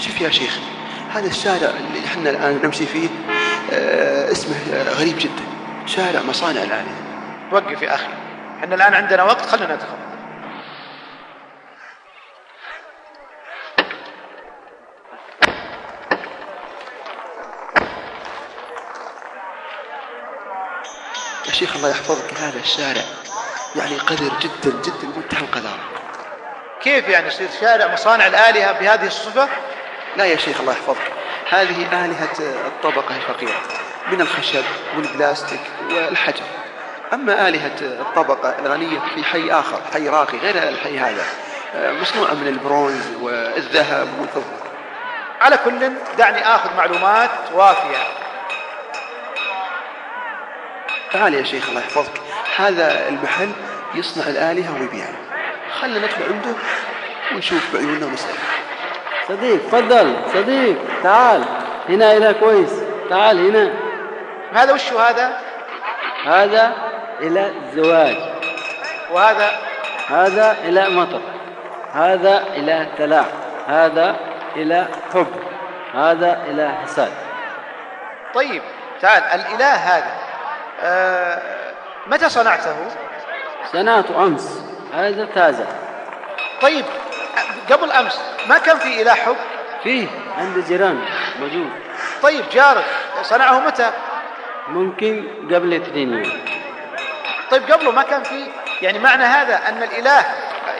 شوف يا شيخ هذا الشارع اللي إحنا الآن نمشي فيه آه اسمه آه غريب جدا. شارع مصانع الآلهة وقف يا أخي. إحنا الآن عندنا وقت خلنا ندخل يا شيخ الله يحفظك هذا الشارع يعني قذر جدا جدا منتهى القذارة. كيف يعني يصير شارع مصانع الآلهة بهذه الصفة؟ لا يا شيخ الله يحفظك. هذه آلهة الطبقة الفقيرة من الخشب والبلاستيك والحجر. أما آلهة الطبقة الغنية في حي آخر حي راقي غير الحي هذا مصنوعة من البرونز والذهب والفضة. على كل دعني آخذ معلومات وافية. تعال يا شيخ الله يحفظك. هذا المحل يصنع الآلهة ويبيعها خلنا ندخل عنده ونشوف بعيوننا ونسأل صديق تفضل. صديق تعال. هنا هنا كويس. تعال هنا. هذا وش هذا؟ هذا إلى الزواج. وهذا؟ هذا إلى مطر. هذا إلى تلاع هذا إلى حب. هذا إلى حساد. طيب تعال. الإله هذا. آه متى صنعته؟ صنعت أمس. هذا تازة. طيب قبل أمس ما كان في إله حب؟ فيه. عند جيران موجود. طيب جارك صنعه متى؟ ممكن قبل اثنين يوم. طيب قبله ما كان في يعني معنى هذا أن الإله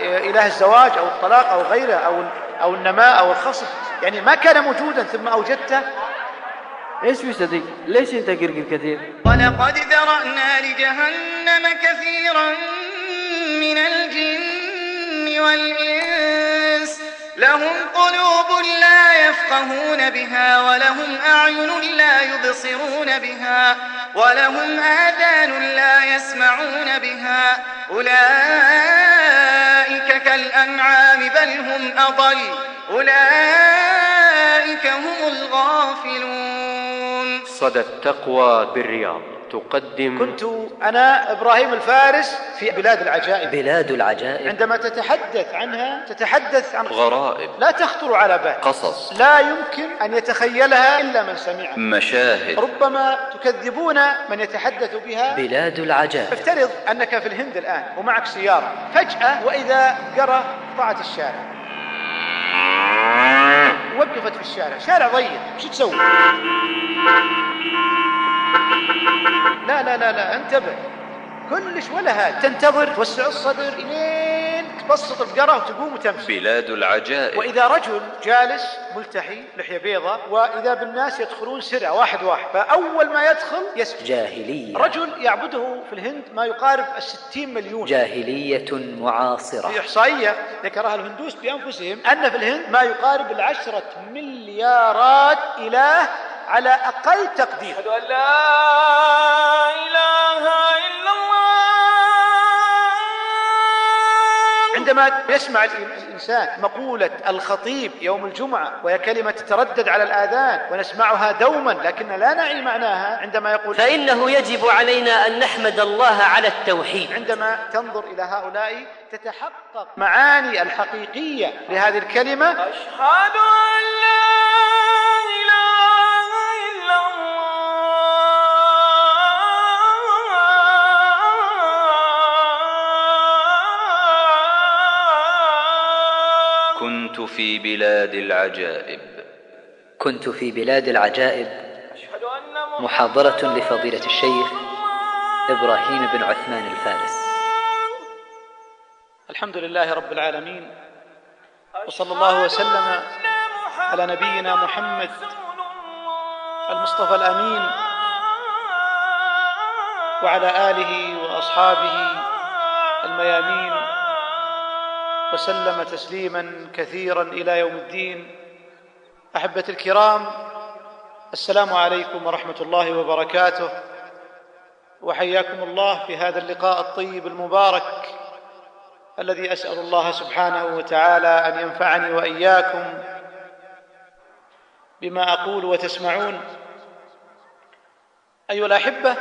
إله الزواج أو الطلاق أو غيره أو أو النماء أو الخصب يعني ما كان موجودا ثم أوجدته؟ إيش في صديق؟ ليش أنت قرقر كثير ولقد ذرأنا لجهنم كثيرا من الجن. والإنس. لهم قلوب لا يفقهون بها ولهم أعين لا يبصرون بها ولهم آذان لا يسمعون بها. أولئك كالأنعام بل هم أضل أولئك هم الغافلون. صدى التقوى بالرياض. تقدم كنت أنا إبراهيم الفارس في بلاد العجائب. بلاد العجائب. عندما تتحدث عنها تتحدث عن غرائب لا تخطر على بال. قصص لا يمكن أن يتخيلها إلا من سمعها. مشاهد. ربما تكذبون من يتحدث بها. بلاد العجائب. افترض أنك في الهند الآن ومعك سيارة. فجأة وإذا قرى قطعت الشارع. وقفت في الشارع. شارع ضيق. شو تسوي؟ لا لا لا لا انتبه. كلش ولا هذا تنتظر توسع الصدر إلين تبسط الفقرة وتقوم وتمشي. بلاد العجائب. وإذا رجل جالس ملتحي لحية بيضاء وإذا بالناس يدخلون سرعة واحد واحد فأول ما يدخل يسجد. جاهلية. رجل يعبده في الهند ما يقارب الستين مليون. جاهلية معاصرة. في إحصائية ذكرها الهندوس بأنفسهم أن في الهند ما يقارب العشرة مليارات إله على أقل تقدير. أشهد أن لا إله إلا الله. عندما يسمع الإنسان مقولة الخطيب يوم الجمعة وهي كلمة تتردد على الآذان ونسمعها دوما لكن لا نعي معناها عندما يقول فإنه يجب علينا أن نحمد الله على التوحيد. عندما تنظر إلى هؤلاء تتحقق معاني الحقيقية لهذه الكلمة. أشهد أن لا إله كنت في بلاد العجائب. كنت في بلاد العجائب. أشهد أن محمداً محاضرة لفضيلة الشيخ إبراهيم بن عثمان الفارس. الحمد لله رب العالمين وصلى الله وسلم على نبينا محمد المصطفى الأمين وعلى آله وأصحابه الميامين. وسلم تسليما كثيرا إلى يوم الدين. أحبة الكرام السلام عليكم ورحمة الله وبركاته. وحياكم الله في هذا اللقاء الطيب المبارك الذي أسأل الله سبحانه وتعالى أن ينفعني وإياكم بما أقول وتسمعون. أيها الأحبة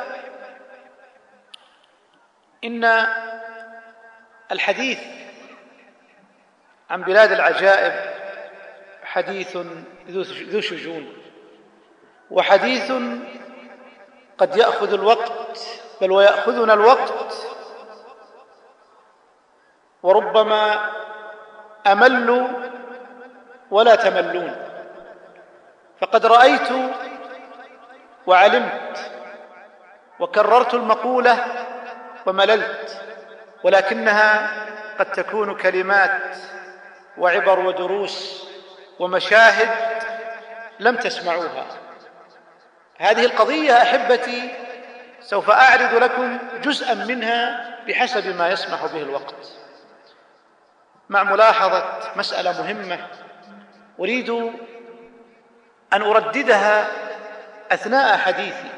إن الحديث عن بلاد العجائب حديث ذو شجون وحديث قد يأخذ الوقت بل ويأخذنا الوقت وربما أملوا ولا تملون. فقد رأيت وعلمت وكررت المقولة ومللت ولكنها قد تكون كلمات وعبر ودروس ومشاهد لم تسمعوها. هذه القضية أحبتي سوف أعرض لكم جزءا منها بحسب ما يسمح به الوقت. مع ملاحظة مسألة مهمة أريد أن أرددها أثناء حديثي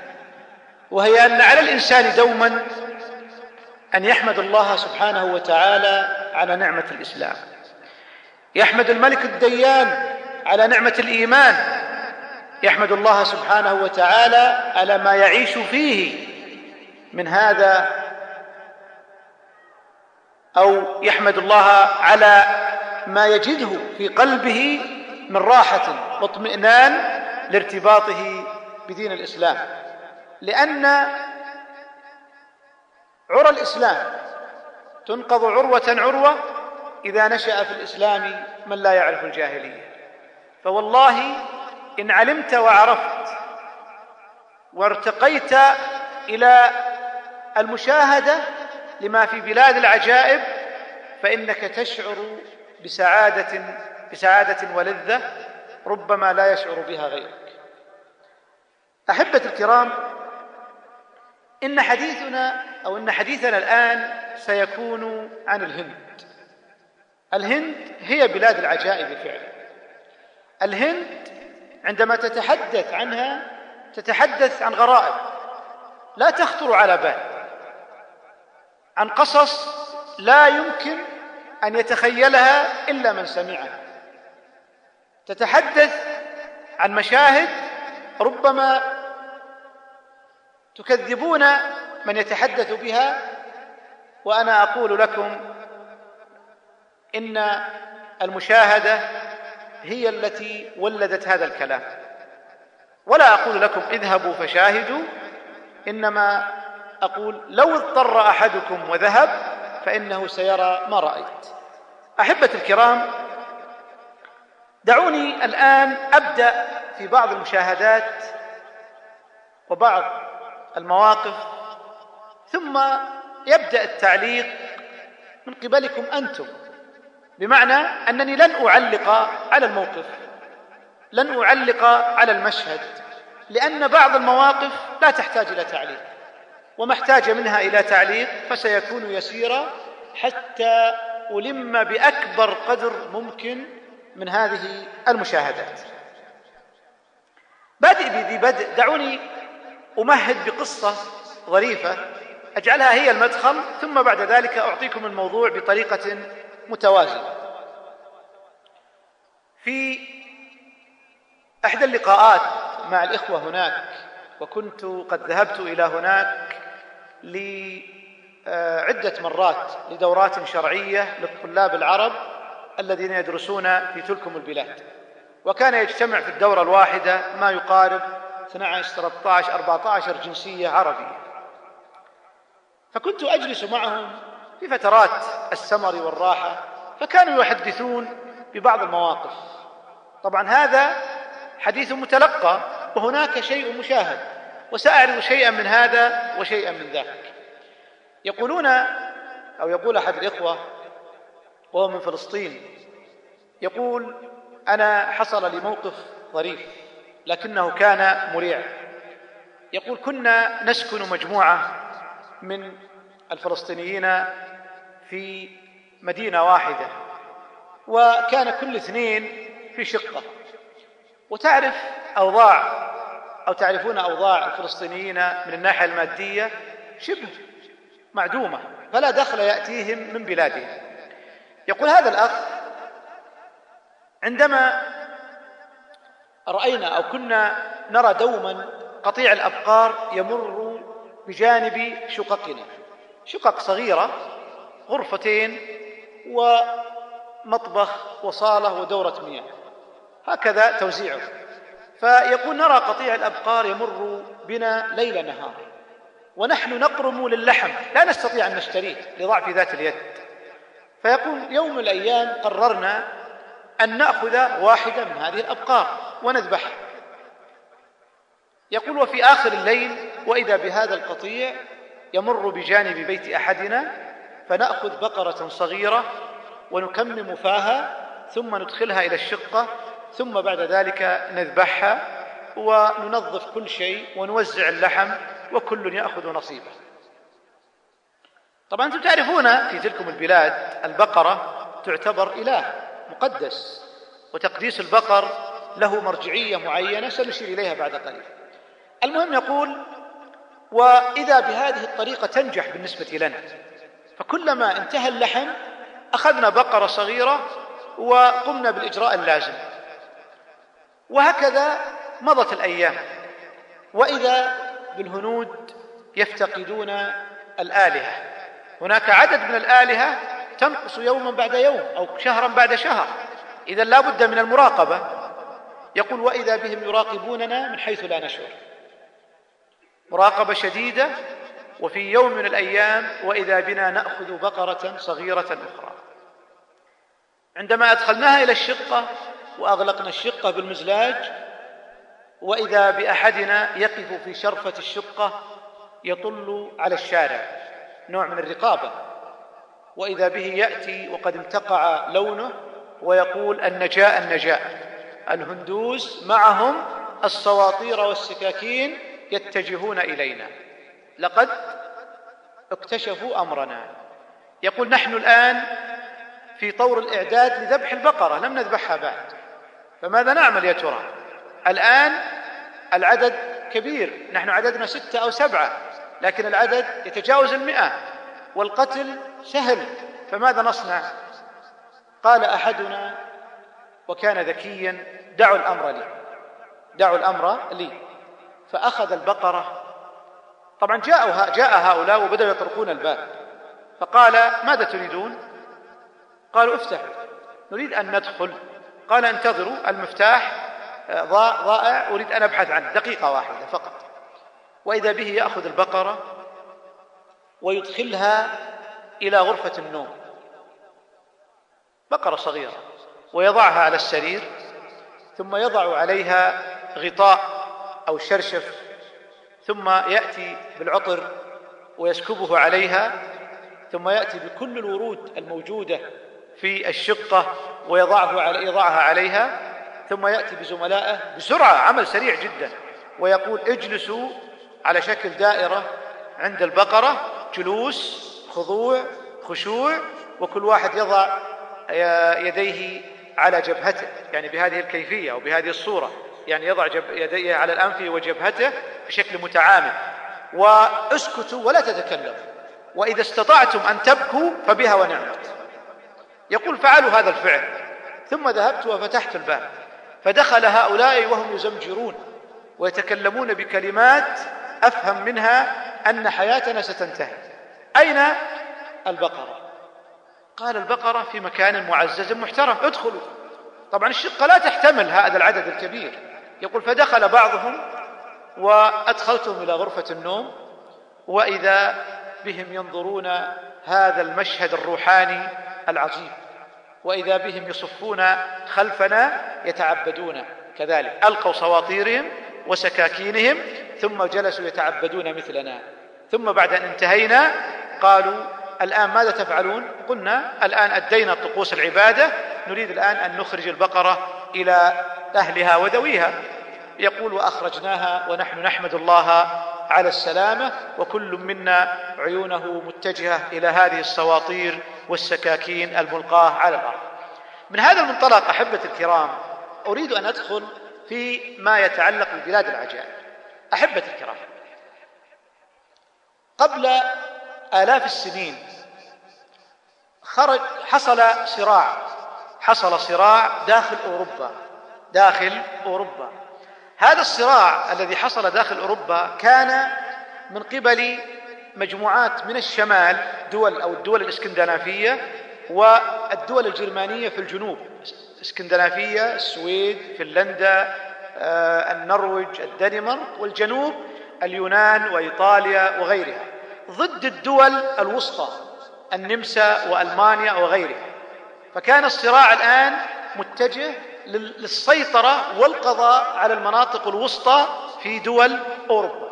وهي أن على الإنسان دوما أن يحمد الله سبحانه وتعالى على نعمة الإسلام. يحمد الملك الديان على نعمة الإيمان. يحمد الله سبحانه وتعالى على ما يعيش فيه من هذا أو يحمد الله على ما يجده في قلبه من راحة واطمئنان لارتباطه بدين الإسلام. لأن عرى الإسلام تنقض عروة عروة إذا نشأ في الإسلام من لا يعرف الجاهلية. فوالله إن علمت وعرفت وارتقيت إلى المشاهدة لما في بلاد العجائب فإنك تشعر بسعادة بسعادة ولذة ربما لا يشعر بها غيرك. أحبتي الكرام إن حديثنا أو إن حديثنا الآن سيكون عن الهند. الهند هي بلاد العجائب فعلا. الهند عندما تتحدث عنها تتحدث عن غرائب. لا تخطر على بال. عن قصص لا يمكن أن يتخيلها إلا من سمعها. تتحدث عن مشاهد ربما تكذبون من يتحدث بها وأنا أقول لكم إن المشاهدة هي التي ولدت هذا الكلام. ولا أقول لكم اذهبوا فشاهدوا إنما أقول لو اضطر أحدكم وذهب فإنه سيرى ما رأيت. احبتي الكرام دعوني الآن أبدأ في بعض المشاهدات وبعض المواقف ثم يبدأ التعليق من قبلكم أنتم. بمعنى أنني لن أعلق على الموقف لن أعلق على المشهد لأن بعض المواقف لا تحتاج إلى تعليق وما احتاج منها إلى تعليق فسيكون يسيرا حتى ألم بأكبر قدر ممكن من هذه المشاهدات. بادئ بذي بدء دعوني أمهد بقصة ظريفة أجعلها هي المدخل ثم بعد ذلك أعطيكم الموضوع بطريقة متوازنه في إحدى اللقاءات مع الإخوة هناك وكنت قد ذهبت إلى هناك لعدة مرات لدورات شرعية للطلاب العرب الذين يدرسون في تلكم البلاد. وكان يجتمع في الدورة الواحدة ما يقارب 12 13 14 جنسية عربية. فكنت أجلس معهم في فترات السمر والراحة فكانوا يحدثون ببعض المواقف. طبعا هذا حديث متلقى وهناك شيء مشاهد وسأعرض شيئا من هذا وشيئا من ذاك. يقولون أو يقول أحد الإخوة وهو من فلسطين يقول أنا حصل لي موقف ظريف لكنه كان مريع. يقول كنا نسكن مجموعة من الفلسطينيين في مدينة واحدة وكان كل اثنين في شقة. وتعرف أوضاع أو تعرفون أوضاع الفلسطينيين من الناحية المادية شبه معدومة فلا دخل يأتيهم من بلادهم. يقول هذا الأخ عندما رأينا أو كنا نرى دوما قطيع الأبقار يمر بجانب شققنا. شقق صغيرة غرفتين ومطبخ وصالة ودورة مياه. هكذا توزيعه. فيقول نرى قطيع الأبقار يمر بنا ليل نهار. ونحن نقرم للحم. لا نستطيع أن نشتريه لضعف ذات اليد. فيقول يوم من الأيام قررنا أن نأخذ واحدة من هذه الأبقار ونذبحها يقول وفي آخر الليل وإذا بهذا القطيع يمر بجانب بيت أحدنا فنأخذ بقرة صغيرة ونكمم فاها ثم ندخلها إلى الشقة ثم بعد ذلك نذبحها وننظف كل شيء ونوزع اللحم وكل يأخذ نصيبه. طبعا أنتم تعرفون في تلكم البلاد البقرة تعتبر إله مقدس وتقديس البقر له مرجعية معينة سنشير إليها بعد قليل. المهم يقول وإذا بهذه الطريقة تنجح بالنسبة لنا فكلما انتهى اللحم أخذنا بقرة صغيرة وقمنا بالإجراء اللازم. وهكذا مضت الأيام. وإذا بالهنود يفتقدون الآلهة. هناك عدد من الآلهة تنقص يوما بعد يوم أو شهرا بعد شهر. إذا لا بد من المراقبة. يقول وإذا بهم يراقبوننا من حيث لا نشعر. مراقبة شديدة وفي يوم من الأيام وإذا بنا نأخذ بقرة صغيرة أخرى. عندما أدخلناها إلى الشقة وأغلقنا الشقة بالمزلاج وإذا بأحدنا يقف في شرفة الشقة يطل على الشارع نوع من الرقابة. وإذا به يأتي وقد امتقع لونه ويقول النجاء النجاء. الهندوس معهم السواطير والسكاكين يتجهون إلينا. لقد اكتشفوا أمرنا. يقول نحن الآن في طور الإعداد لذبح البقرة لم نذبحها بعد. فماذا نعمل يا ترى؟ الآن العدد كبير نحن عددنا ستة أو سبعة لكن العدد يتجاوز المئة والقتل سهل. فماذا نصنع؟ قال أحدنا وكان ذكيا دعوا الأمر لي. دعوا الأمر لي. فأخذ البقرة طبعا جاءوا جاء هؤلاء وبدأوا يطرقون الباب. فقال ماذا تريدون؟ قالوا افتحوا نريد أن ندخل. قال انتظروا المفتاح آه، ضائع أريد أن أبحث عنه. دقيقة واحدة فقط. وإذا به يأخذ البقرة ويدخلها إلى غرفة النوم. بقرة صغيرة. ويضعها على السرير ثم يضع عليها غطاء أو شرشف ثم يأتي بالعطر ويسكبه عليها ثم يأتي بكل الورود الموجودة في الشقة ويضعه على يضعها عليها ثم يأتي بزملائه بسرعة عمل سريع جدا ويقول اجلسوا على شكل دائرة عند البقرة جلوس خضوع خشوع وكل واحد يضع يديه على جبهته يعني بهذه الكيفية أو بهذه الصورة. يعني يضع يديه على الأنف وجبهته بشكل متعامد. واسكتوا ولا تتكلموا. وإذا استطعتم أن تبكوا فبها ونعمت. يقول فعلوا هذا الفعل. ثم ذهبت وفتحت الباب. فدخل هؤلاء وهم يزمجرون ويتكلمون بكلمات أفهم منها أن حياتنا ستنتهي. أين البقرة؟ قال البقرة في مكان معزز محترم. ادخلوا. طبعا الشقة لا تحتمل هذا العدد الكبير. يقول فدخل بعضهم وأدخلتهم إلى غرفة النوم وإذا بهم ينظرون هذا المشهد الروحاني العجيب وإذا بهم يصفون خلفنا يتعبدون كذلك ألقوا سواطيرهم وسكاكينهم ثم جلسوا يتعبدون مثلنا. ثم بعد أن انتهينا قالوا الآن ماذا تفعلون؟ قلنا الآن أدينا طقوس العبادة نريد الآن أن نخرج البقرة إلى أهلها وذويها يقول وأخرجناها ونحن نحمد الله على السلامة وكل منا عيونه متجهة إلى هذه السواطير والسكاكين الملقاة على الأرض. من هذا المنطلق أحبة الكرام أريد أن أدخل في ما يتعلق ببلاد العجائب. أحبة الكرام قبل آلاف السنين خرج حصل صراع حصل صراع داخل أوروبا داخل أوروبا. هذا الصراع الذي حصل داخل أوروبا كان من قبل مجموعات من الشمال دول أو الدول الإسكندنافية والدول الجرمانية في الجنوب. إسكندنافية السويد فنلندا آه، النرويج الدنمارك والجنوب اليونان وإيطاليا وغيرها. ضد الدول الوسطى النمسا وألمانيا وغيرها. فكان الصراع الآن متجه للسيطرة والقضاء على المناطق الوسطى في دول أوروبا.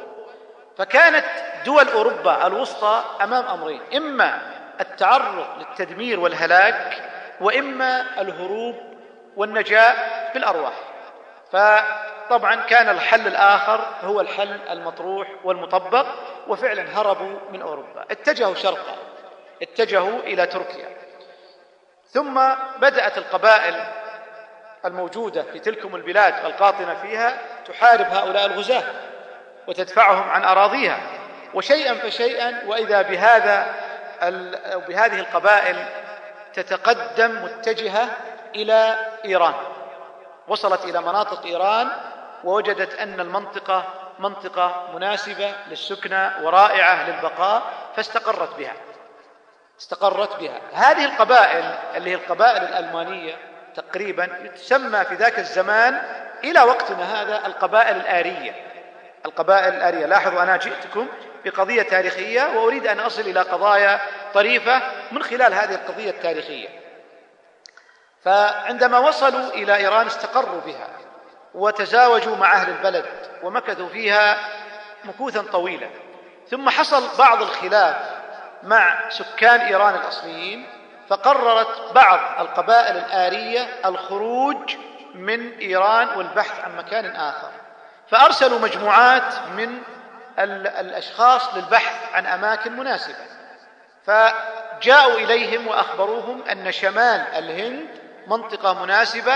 فكانت دول أوروبا الوسطى أمام أمرين إما التعرض للتدمير والهلاك وإما الهروب والنجاة بالأرواح. فطبعا كان الحل الآخر هو الحل المطروح والمطبق وفعلا هربوا من أوروبا. اتجهوا شرقا اتجهوا إلى تركيا. ثم بدأت القبائل الموجودة في تلكم البلاد القاطنة فيها تحارب هؤلاء الغزاة وتدفعهم عن أراضيها. وشيئا فشيئا وإذا بهذا بهذه القبائل تتقدم متجهة إلى إيران. وصلت إلى مناطق إيران ووجدت أن المنطقة منطقة مناسبة للسكنى ورائعة للبقاء فاستقرت بها. استقرت بها. هذه القبائل اللي هي القبائل الألمانية تقريبا تسمى في ذاك الزمان إلى وقتنا هذا القبائل الآرية. القبائل الآرية. لاحظوا أنا جئتكم بقضية تاريخية وأريد أن أصل إلى قضايا طريفة من خلال هذه القضية التاريخية. فعندما وصلوا إلى إيران استقروا بها وتزاوجوا مع أهل البلد ومكثوا فيها مكوثا طويلا. ثم حصل بعض الخلاف مع سكان إيران الأصليين فقررت بعض القبائل الآرية الخروج من إيران والبحث عن مكان آخر. فأرسلوا مجموعات من ال- الأشخاص للبحث عن أماكن مناسبة. فجاءوا إليهم وأخبروهم أن شمال الهند منطقة مناسبة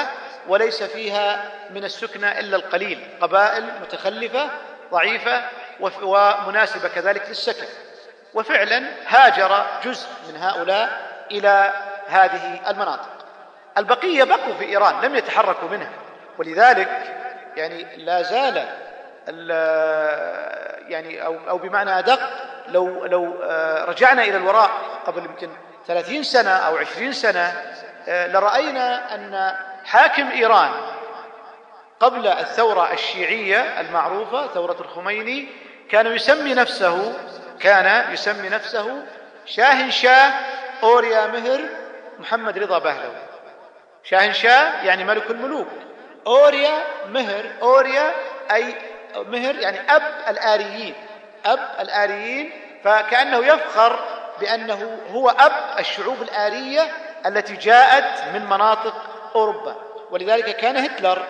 وليس فيها من السكنى إلا القليل. قبائل متخلفة ضعيفة وف- ومناسبة كذلك للسكن. وفعلا هاجر جزء من هؤلاء إلى هذه المناطق. البقية بقوا في إيران لم يتحركوا منها. ولذلك يعني لا زال ال- يعني أو أو بمعنى أدق لو لو آه، رجعنا إلى الوراء قبل يمكن 30 سنة أو 20 سنة آه، لرأينا أن حاكم إيران قبل الثورة الشيعية المعروفة ثورة الخميني كان يسمي نفسه كان يسمي نفسه شاهن شاه أوريا مهر محمد رضا بهلوي. شاهن شاه يعني ملك الملوك. أوريا مهر أوريا أي مهر يعني أب الآريين. أب الآريين فكأنه يفخر بأنه هو أب الشعوب الآرية التي جاءت من مناطق أوروبا. ولذلك كان هتلر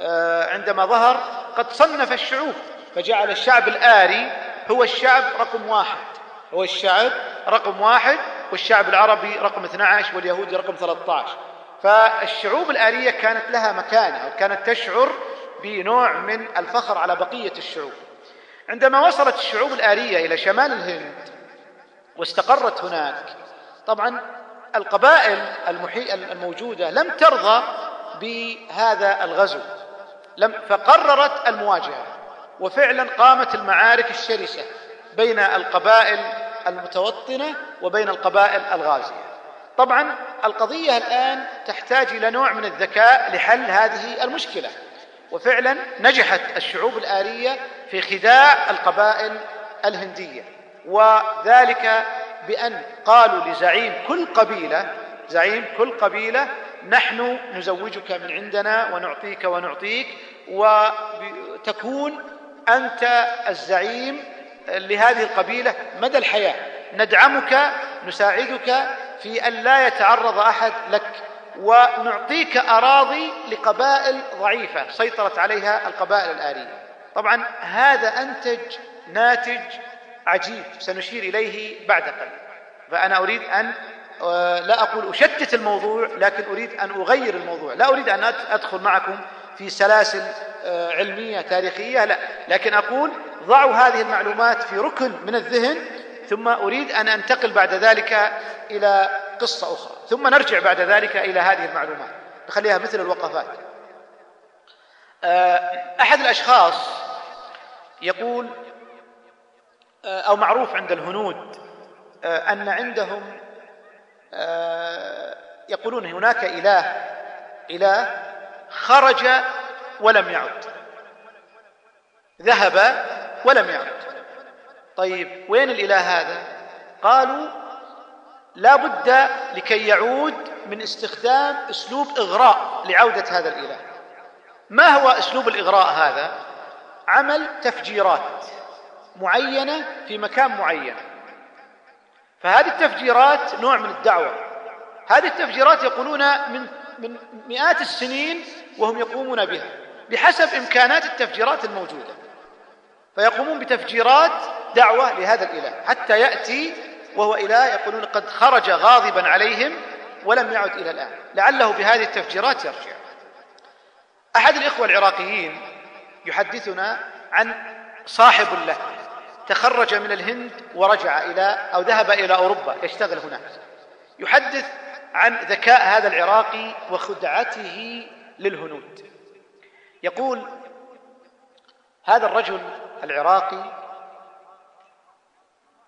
آه، عندما ظهر قد صنف الشعوب فجعل الشعب الآري هو الشعب رقم واحد. هو الشعب رقم واحد والشعب العربي رقم 12 واليهودي رقم 13 فالشعوب الآرية كانت لها مكانة وكانت تشعر بنوع من الفخر على بقية الشعوب. عندما وصلت الشعوب الآرية إلى شمال الهند واستقرت هناك طبعا القبائل المحي... الموجودة لم ترضى بهذا الغزو. لم فقررت المواجهة وفعلا قامت المعارك الشرسة بين القبائل المتوطنة وبين القبائل الغازية. طبعا القضية الآن تحتاج إلى نوع من الذكاء لحل هذه المشكلة. وفعلا نجحت الشعوب الآرية في خداع القبائل الهندية. وذلك بأن قالوا لزعيم كل قبيلة زعيم كل قبيلة نحن نزوجك من عندنا ونعطيك ونعطيك وتكون أنت الزعيم لهذه القبيلة مدى الحياة. ندعمك نساعدك في أن لا يتعرض أحد لك ونعطيك أراضي لقبائل ضعيفة سيطرت عليها القبائل الآرية طبعا هذا أنتج ناتج عجيب سنشير إليه بعد قليل. فأنا أريد أن آه، لا أقول أشتت الموضوع لكن أريد أن أغير الموضوع. لا أريد أن أد- أدخل معكم في سلاسل آه، علمية تاريخية لا. لكن أقول ضعوا هذه المعلومات في ركن من الذهن ثم أريد أن أنتقل بعد ذلك إلى قصة أخرى ثم نرجع بعد ذلك إلى هذه المعلومات. نخليها مثل الوقفات. آه، أحد الأشخاص يقول آه، أو معروف عند الهنود آه، أن عندهم يقولون هناك إله إله خرج ولم يعد ذهب ولم يعد. طيب وين الإله هذا؟ قالوا لا بد لكي يعود من استخدام أسلوب إغراء لعودة هذا الإله. ما هو أسلوب الإغراء هذا؟ عمل تفجيرات معينة في مكان معين. فهذه التفجيرات نوع من الدعوة. هذه التفجيرات يقولون من من مئات السنين وهم يقومون بها بحسب إمكانات التفجيرات الموجودة. فيقومون بتفجيرات دعوة لهذا الإله. حتى يأتي وهو إله يقولون قد خرج غاضبا عليهم ولم يعد إلى الآن. لعله بهذه التفجيرات يرجع. أحد الإخوة العراقيين يحدثنا عن صاحب له تخرج من الهند ورجع إلى أو ذهب إلى أوروبا يشتغل هناك. يحدث عن ذكاء هذا العراقي وخدعته للهنود. يقول هذا الرجل العراقي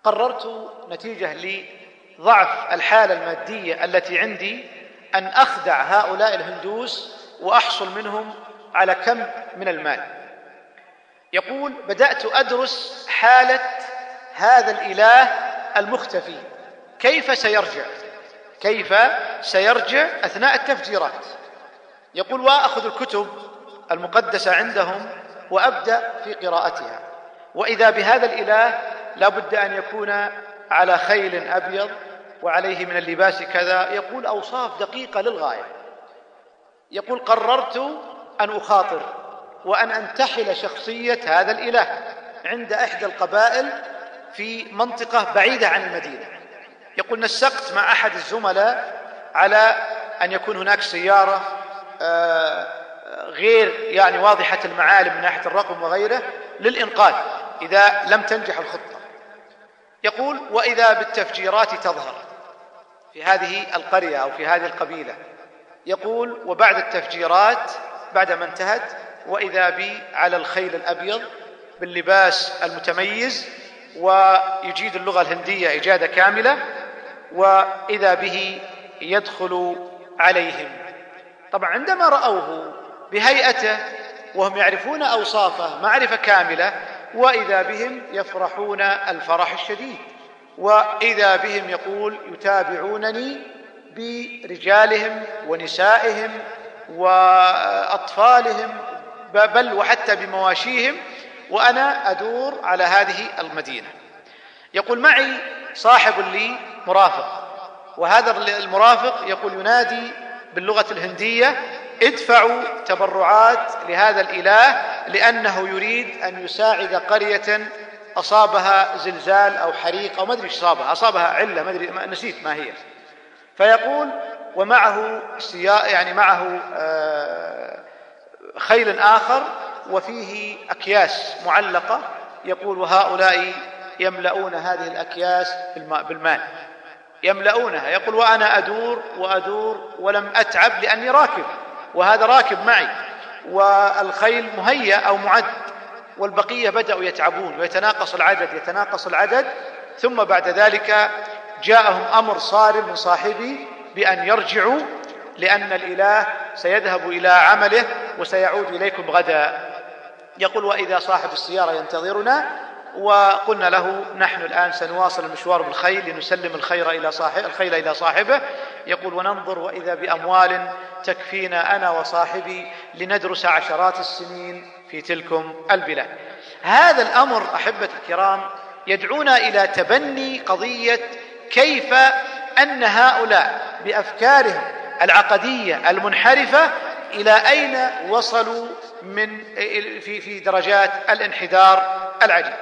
قررت نتيجة لضعف الحالة المادية التي عندي أن أخدع هؤلاء الهندوس وأحصل منهم على كم من المال. يقول بدأت أدرس حالة هذا الإله المختفي. كيف سيرجع؟ كيف سيرجع أثناء التفجيرات؟ يقول وأخذ الكتب المقدسة عندهم وأبدأ في قراءتها. وإذا بهذا الإله لا بد أن يكون على خيل أبيض وعليه من اللباس كذا. يقول أوصاف دقيقة للغاية. يقول قررت أن أخاطر وأن أنتحل شخصية هذا الإله عند إحدى القبائل في منطقة بعيدة عن المدينة. يقول نسقت مع أحد الزملاء على أن يكون هناك سيارة آه، غير يعني واضحة المعالم من ناحية الرقم وغيره للإنقاذ إذا لم تنجح الخطة. يقول وإذا بالتفجيرات تظهر في هذه القرية أو في هذه القبيلة. يقول وبعد التفجيرات بعدما انتهت وإذا بي على الخيل الأبيض باللباس المتميز ويجيد اللغة الهندية إجادة كاملة وإذا به يدخل عليهم. طبعا عندما رأوه بهيئته وهم يعرفون أوصافه معرفة كاملة وإذا بهم يفرحون الفرح الشديد وإذا بهم يقول يتابعونني برجالهم ونسائهم وأطفالهم بل وحتى بمواشيهم وأنا أدور على هذه المدينة. يقول معي صاحب لي مرافق وهذا المرافق يقول ينادي باللغة الهندية ادفعوا تبرعات لهذا الإله لأنه يريد أن يساعد قرية أصابها زلزال أو حريق أو ما أدري إيش أصابها أصابها علة ما أدري نسيت ما هي. فيقول ومعه يعني معه آه، خيل آخر وفيه أكياس معلقة. يقول وهؤلاء يملؤون هذه الأكياس بالمال يملؤونها. يقول وأنا أدور وأدور ولم أتعب لأني راكب. وهذا راكب معي. والخيل مهيأ أو معد والبقية بدأوا يتعبون ويتناقص العدد يتناقص العدد. ثم بعد ذلك جاءهم أمر صارم من صاحبي بأن يرجعوا لأن الإله سيذهب إلى عمله وسيعود إليكم غدا يقول وإذا صاحب السيارة ينتظرنا وقلنا له نحن الآن سنواصل المشوار بالخيل لنسلم الخير إلى صاحب الخيل إلى صاحبه. يقول وننظر وإذا بأموال تكفينا أنا وصاحبي لندرس عشرات السنين في تلكم البلاد. هذا الأمر أحبة الكرام يدعونا إلى تبني قضية كيف أن هؤلاء بأفكارهم العقدية المنحرفة إلى أين وصلوا من في في درجات الانحدار العجيب.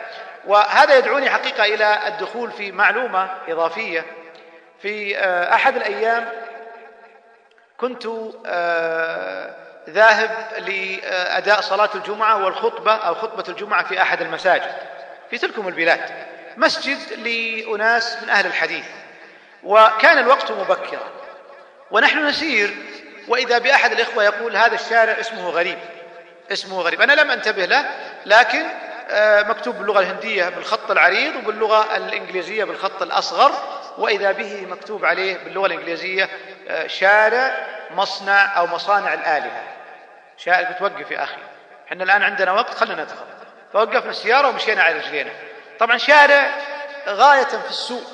وهذا يدعوني حقيقة إلى الدخول في معلومة إضافية. في آه، أحد الأيام كنت آه، ذاهب لأداء صلاة الجمعة والخطبة أو خطبة الجمعة في أحد المساجد في تلكم البلاد مسجد لأناس من أهل الحديث. وكان الوقت مبكرا ونحن نسير وإذا بأحد الإخوة يقول هذا الشارع اسمه غريب اسمه غريب. أنا لم أنتبه له لكن مكتوب باللغة الهندية بالخط العريض وباللغة الإنجليزية بالخط الأصغر وإذا به مكتوب عليه باللغة الإنجليزية آه، شارع مصنع أو مصانع الآلهة. شارع بتوقف يا أخي. إحنا الآن عندنا وقت خلينا ندخل فوقفنا السيارة ومشينا على رجلينا. طبعا شارع غاية في السوء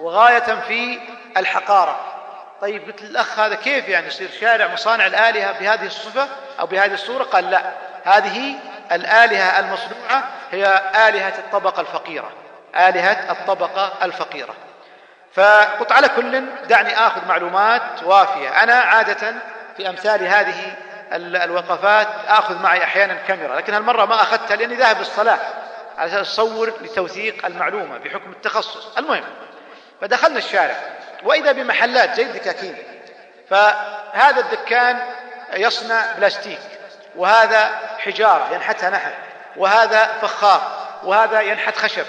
وغاية في الحقارة. طيب قلت للأخ هذا كيف يعني يصير؟ شارع مصانع الآلهة بهذه الصفة أو بهذه الصورة؟ قال لا. هذه الآلهة المصنوعة هي آلهة الطبقة الفقيرة. آلهة الطبقة الفقيرة. فقلت على كل دعني آخذ معلومات وافية. أنا عادة في أمثال هذه ال- الوقفات آخذ معي أحيانا كاميرا لكن هالمرة ما أخذتها لأني ذاهب للصلاة على أساس أصور لتوثيق المعلومة بحكم التخصص. المهم فدخلنا الشارع وإذا بمحلات زي الدكاكين فهذا الدكان يصنع بلاستيك. وهذا حجارة ينحتها نحت وهذا فخار وهذا ينحت خشب.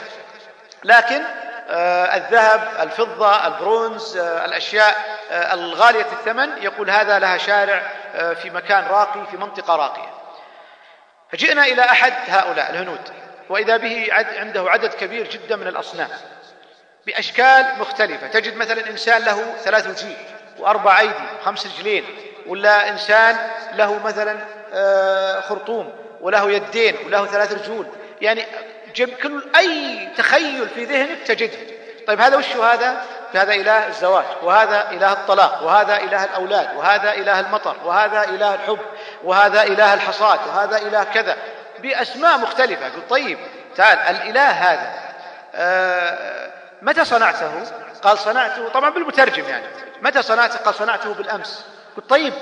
لكن آه، الذهب الفضة البرونز آه، الأشياء آه، الغالية الثمن يقول هذا لها شارع في مكان راقي في منطقة راقية. فجئنا إلى أحد هؤلاء الهنود وإذا به عنده عدد كبير جدا من الأصنام بأشكال مختلفة. تجد مثلا إنسان له ثلاث وجيه وأربع أيدي وخمس رجلين ولا إنسان له مثلا خرطوم وله يدين وله ثلاث رجول. يعني جم كل أي تخيل في ذهنك تجده. طيب هذا وش هذا؟ هذا إله الزواج وهذا إله الطلاق وهذا إله الأولاد وهذا إله المطر وهذا إله الحب وهذا إله الحصاد وهذا إله كذا. بأسماء مختلفة. قل طيب تعال الإله هذا آه، متى صنعته؟ قال صنعته طبعا بالمترجم يعني. متى صنعته؟ قال صنعته بالأمس. قلت طيب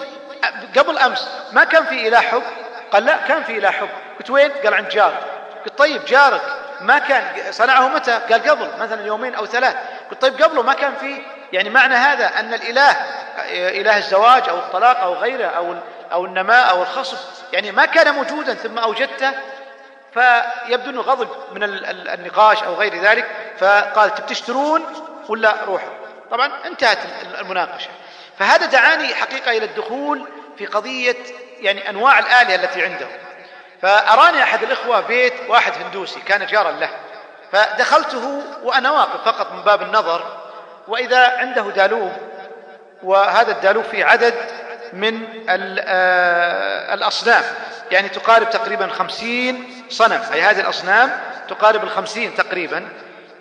قبل أمس ما كان في إله حب؟ قال لا كان في إله حب. قلت وين؟ قال عند جارك قلت طيب جارك ما كان صنعه متى؟ قال قبل مثلا يومين أو ثلاث. قلت طيب قبله ما كان في يعني معنى هذا أن الإله إله الزواج أو الطلاق أو غيره أو أو النماء أو الخصب يعني ما كان موجودا ثم أوجدته. فيبدو أنه غضب من ال- ال- النقاش أو غير ذلك. فقال تشترون ولا روحوا طبعا انتهت ال- المناقشة. فهذا دعاني حقيقة إلى الدخول في قضية يعني أنواع الآلهة التي عنده فأراني أحد الإخوة بيت واحد هندوسي كان جارا له. فدخلته وأنا واقف فقط من باب النظر وإذا عنده دالوب وهذا الدالوب فيه عدد من آه، الأصنام. يعني تقارب تقريبا خمسين صنم. أي هذه الأصنام تقارب الخمسين تقريبا.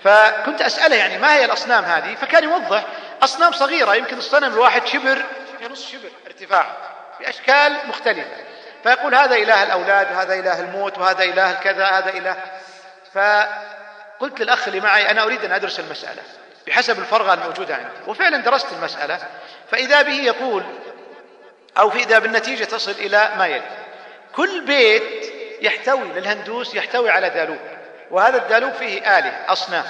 فكنت أسأله يعني ما هي الأصنام هذه فكان يوضح أصنام صغيرة يمكن الصنم الواحد شبر في نص شبر ارتفاع بأشكال مختلفة. فيقول هذا إله الأولاد وهذا إله الموت وهذا إله الكذا هذا إله. فقلت للأخ اللي معي أنا أريد أن أدرس المسألة بحسب الفرغة الموجودة عندي. وفعلا درست المسألة. فإذا به يقول أو إذا بالنتيجة تصل إلى ما يلي. كل بيت يحتوي للهندوس يحتوي على دالوب وهذا الدالوب فيه آلهة أصنام.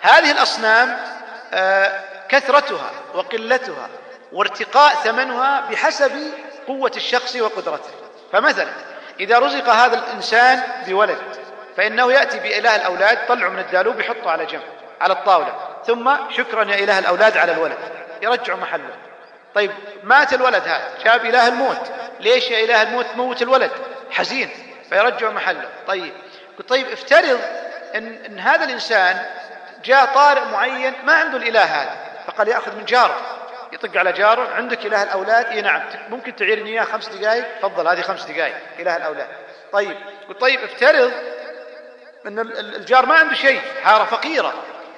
هذه الأصنام آه، كثرتها وقلتها وارتقاء ثمنها بحسب قوة الشخص وقدرته. فمثلا إذا رزق هذا الإنسان بولد فإنه يأتي بإله الأولاد طلعه من الدالوب يحطه على جنب على الطاولة ثم شكرا يا إله الأولاد على الولد يرجع محله. طيب مات الولد هذا جاب إله الموت ليش يا إله الموت موت الولد؟ حزين فيرجع محله. طيب طيب افترض إن, إن هذا الإنسان جاء طارئ معين ما عنده الإله هذا فقال يأخذ من جاره يطق على جاره عندك إله الأولاد؟ إي نعم. ممكن تعيرني إياه خمس دقائق تفضل هذه خمس دقائق إله الأولاد. طيب طيب افترض ال- الجار ما عنده شيء حارة فقيرة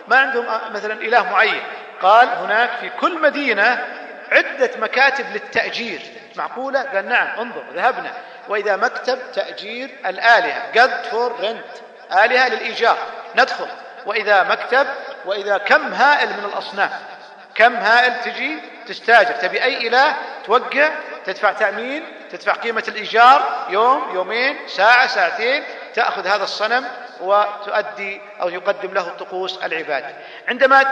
ما عندهم آه، مثلا إله معين قال هناك في كل مدينة عدة مكاتب للتأجير. معقولة؟ قال نعم انظر ذهبنا. وإذا مكتب تأجير الآلهة قد فور رنت. الهه للايجار ندخل. وإذا مكتب وإذا كم هائل من الاصنام كم هائل تجي تستاجر. تبي أي إله توقع تدفع تأمين تدفع قيمة الإيجار يوم يومين ساعة ساعتين تأخذ هذا الصنم وتؤدي أو يقدم له طقوس العباده عندما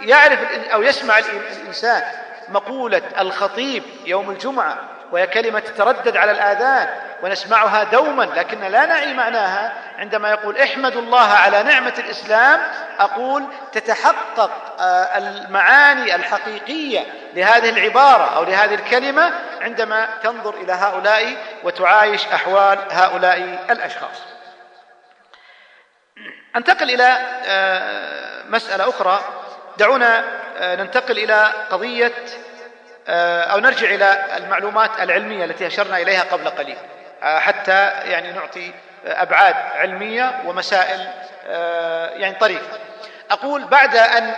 يعرف أو يسمع الإن- الإنسان مقولة الخطيب يوم الجمعة وهي كلمة تتردد على الآذان ونسمعها دوما لكن لا نعي معناها عندما يقول احمدوا الله على نعمة الإسلام أقول تتحقق آه، المعاني الحقيقية لهذه العبارة أو لهذه الكلمة عندما تنظر إلى هؤلاء وتعايش أحوال هؤلاء الأشخاص. أنتقل إلى آه، مسألة أخرى. دعونا آه، ننتقل إلى قضية أو نرجع إلى المعلومات العلمية التي أشرنا إليها قبل قليل. حتى يعني نعطي أبعاد علمية ومسائل يعني طريفة. أقول بعد أن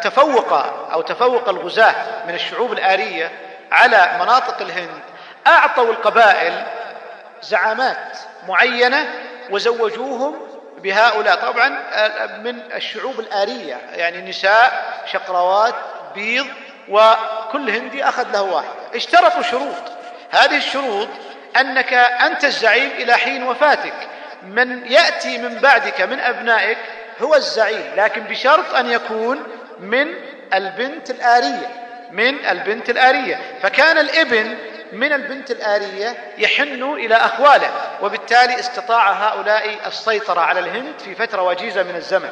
تفوق أو تفوق الغزاة من الشعوب الآرية على مناطق الهند أعطوا القبائل زعامات معينة وزوجوهم بهؤلاء. طبعا من الشعوب الآرية يعني نساء شقروات بيض وكل هندي أخذ له واحد. اشترطوا شروط. هذه الشروط أنك أنت الزعيم إلى حين وفاتك. من يأتي من بعدك من أبنائك هو الزعيم لكن بشرط أن يكون من البنت الآرية. من البنت الآرية. فكان الإبن من البنت الآرية يحن إلى أخواله وبالتالي استطاع هؤلاء السيطرة على الهند في فترة وجيزة من الزمن.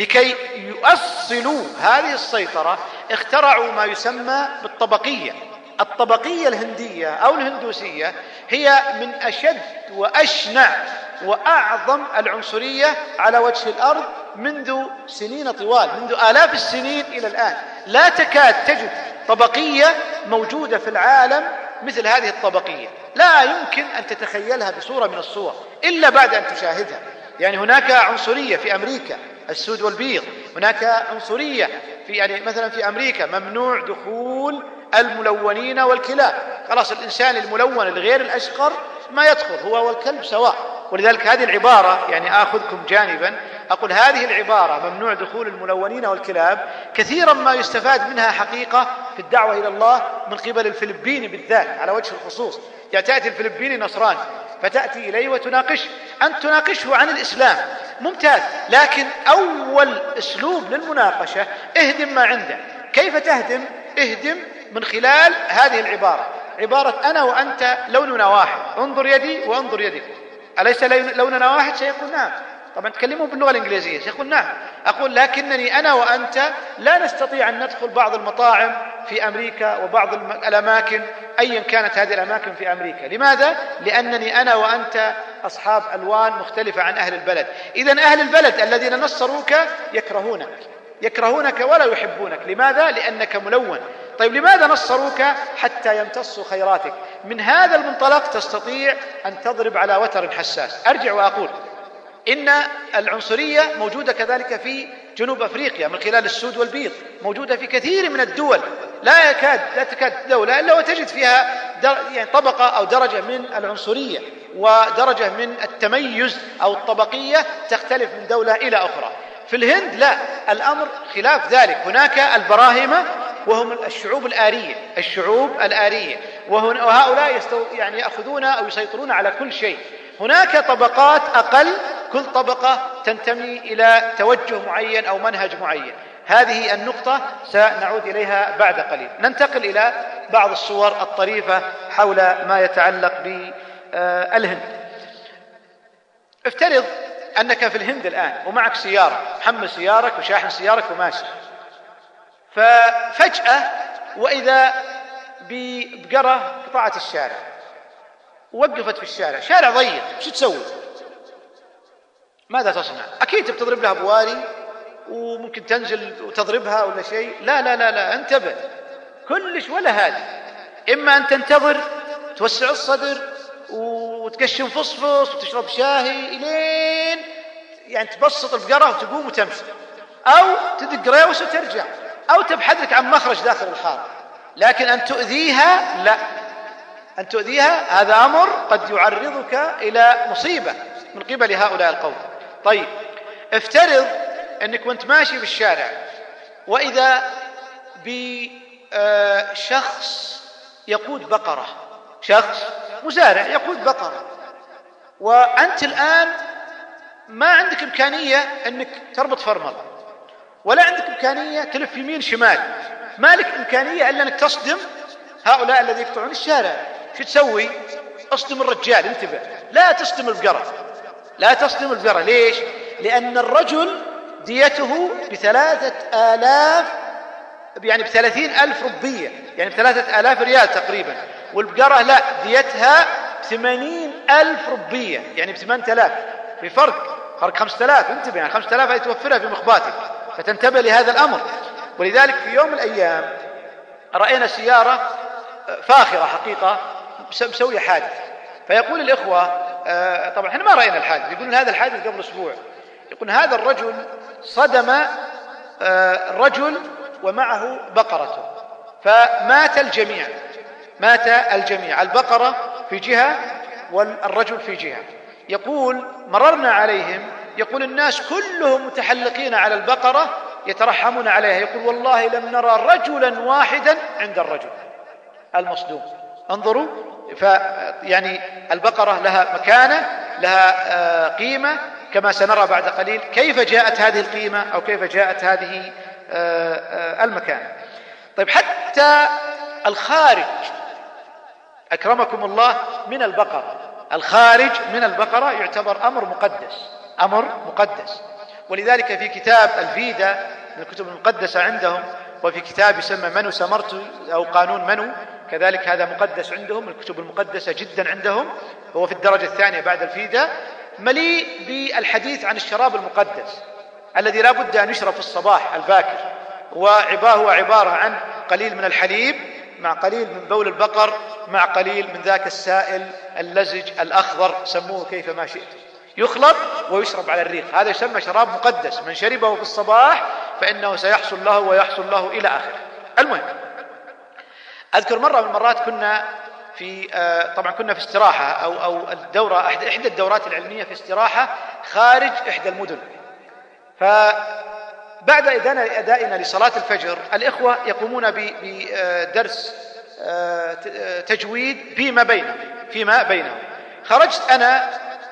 لكي يؤصلوا هذه السيطرة اخترعوا ما يسمى بالطبقية. الطبقية الهندية أو الهندوسية هي من أشد وأشنع وأعظم العنصرية على وجه الأرض منذ سنين طوال منذ آلاف السنين إلى الآن. لا تكاد تجد طبقية موجودة في العالم مثل هذه الطبقية. لا يمكن أن تتخيلها بصورة من الصور إلا بعد أن تشاهدها. يعني هناك عنصرية في أمريكا السود والبيض. هناك عنصرية في يعني مثلا في أمريكا ممنوع دخول الملونين والكلاب. خلاص الإنسان الملون الغير الأشقر ما يدخل هو والكلب سواء. ولذلك هذه العبارة يعني آخذكم جانبا أقول هذه العبارة ممنوع دخول الملونين والكلاب كثيرا ما يستفاد منها حقيقة في الدعوة إلى الله من قبل الفلبيني بالذات على وجه الخصوص. يعني تأتي الفلبيني نصراني فتأتي إليه وتناقشه أنت تناقشه عن الإسلام. ممتاز. لكن أول أسلوب للمناقشة اهدم ما عنده. كيف تهدم؟ اهدم من خلال هذه العبارة. عبارة أنا وأنت لوننا واحد. انظر يدي وانظر يدك أليس لوننا واحد؟ سيقول نعم. طبعا تكلموا باللغة الإنجليزية. سيقول نعم أقول لكنني أنا وأنت لا نستطيع أن ندخل بعض المطاعم في أمريكا وبعض الأماكن أيا كانت هذه الأماكن في أمريكا. لماذا؟ لأنني أنا وأنت أصحاب ألوان مختلفة عن أهل البلد. إذا أهل البلد الذين نصروك يكرهونك يكرهونك ولا يحبونك. لماذا؟ لأنك ملون. طيب لماذا نصروك حتى يمتصوا خيراتك؟ من هذا المنطلق تستطيع أن تضرب على وتر حساس. أرجع وأقول إن العنصرية موجودة كذلك في جنوب أفريقيا من خلال السود والبيض موجودة في كثير من الدول. لا يكاد لا تكاد دولة إلا وتجد فيها يعني طبقة أو درجة من العنصرية ودرجة من التميز أو الطبقية تختلف من دولة إلى أخرى. في الهند لا الأمر خلاف ذلك. هناك البراهمة وهم الشعوب الآرية الشعوب الآرية. وهؤلاء يعني يأخذون أو يسيطرون على كل شيء. هناك طبقات أقل كل طبقة تنتمي إلى توجه معين أو منهج معين. هذه النقطة سنعود إليها بعد قليل. ننتقل إلى بعض الصور الطريفة حول ما يتعلق بالهند. افترض أنك في الهند الآن ومعك سيارة محمل سيارك وشاحن سيارك وماشي. ففجأة وإذا ببقرة قطعت الشارع وقفت في الشارع. شارع ضيق. شو تسوي؟ ماذا تصنع؟ أكيد بتضرب لها بواري وممكن تنزل وتضربها ولا شيء. لا لا لا لا انتبه. كلش ولا هذه. إما أن تنتظر توسع الصدر وتقشم فصفص وتشرب شاهي إلين يعني تبسط البقرة وتقوم وتمشي. أو تدق ريوس وترجع. أو تبحث لك عن مخرج داخل الحارة. لكن أن تؤذيها لا. أن تؤذيها هذا أمر قد يعرضك إلى مصيبة من قبل هؤلاء القوم. طيب افترض أنك وأنت ماشي في الشارع وإذا بشخص يقود بقرة شخص مزارع يقود بقرة وأنت الآن ما عندك إمكانية أنك تربط فرمل ولا عندك إمكانية تلف يمين شمال ما لك إمكانية إلا أنك تصدم هؤلاء الذين يقطعون الشارع. شو تسوي؟ اصدم الرجال انتبه. لا تصدم البقرة لا تصدم البقرة ليش؟ لأن الرجل ديته بثلاثة آلاف يعني بثلاثين ألف ربية يعني بثلاثة آلاف ريال تقريبا. والبقرة لا ديتها بثمانين ألف ربية يعني بثمانية آلاف. في فرق فرق 5000 انتبه يعني 5000 هذه توفرها في مخباتك فتنتبه لهذا الأمر. ولذلك في يوم من الأيام رأينا سيارة فاخرة حقيقة مسوية حادث. فيقول الإخوة آه، طبعا إحنا ما رأينا الحادث. يقولون هذا الحادث قبل أسبوع. يقول هذا الرجل صدم آه، رجل ومعه بقرته. فمات الجميع. مات الجميع. البقرة في جهة والرجل في جهة. يقول مررنا عليهم. يقول الناس كلهم متحلقين على البقرة يترحمون عليها. يقول والله لم نرى رجلا واحدا عند الرجل المصدوم. انظروا فيعني البقرة لها مكانة لها آه، قيمة كما سنرى بعد قليل كيف جاءت هذه القيمة أو كيف جاءت هذه آه، آه، المكانة. طيب حتى الخارج أكرمكم الله من البقرة. الخارج من البقرة يعتبر أمر مقدس أمر مقدس. ولذلك في كتاب الفيدا من الكتب المقدسة عندهم وفي كتاب يسمى منو سمرت أو قانون منو كذلك هذا مقدس عندهم الكتب المقدسة جدا عندهم هو في الدرجة الثانية بعد الفيدا مليء بالحديث عن الشراب المقدس الذي لا بد أن يشرب في الصباح الباكر وعباه عبارة عن قليل من الحليب مع قليل من بول البقر مع قليل من ذاك السائل اللزج الأخضر سموه كيف ما شئتم يخلط ويشرب على الريق هذا يسمى شراب مقدس من شربه في الصباح فإنه سيحصل له ويحصل له إلى آخره. المهم أذكر مرة من المرات كنا في آه، طبعا كنا في استراحة أو أو الدورة إحدى الدورات العلمية في استراحة خارج إحدى المدن. فبعد أدائنا لصلاة الفجر الإخوة يقومون بدرس آه، آه، تجويد فيما بينهم فيما بينهم. خرجت أنا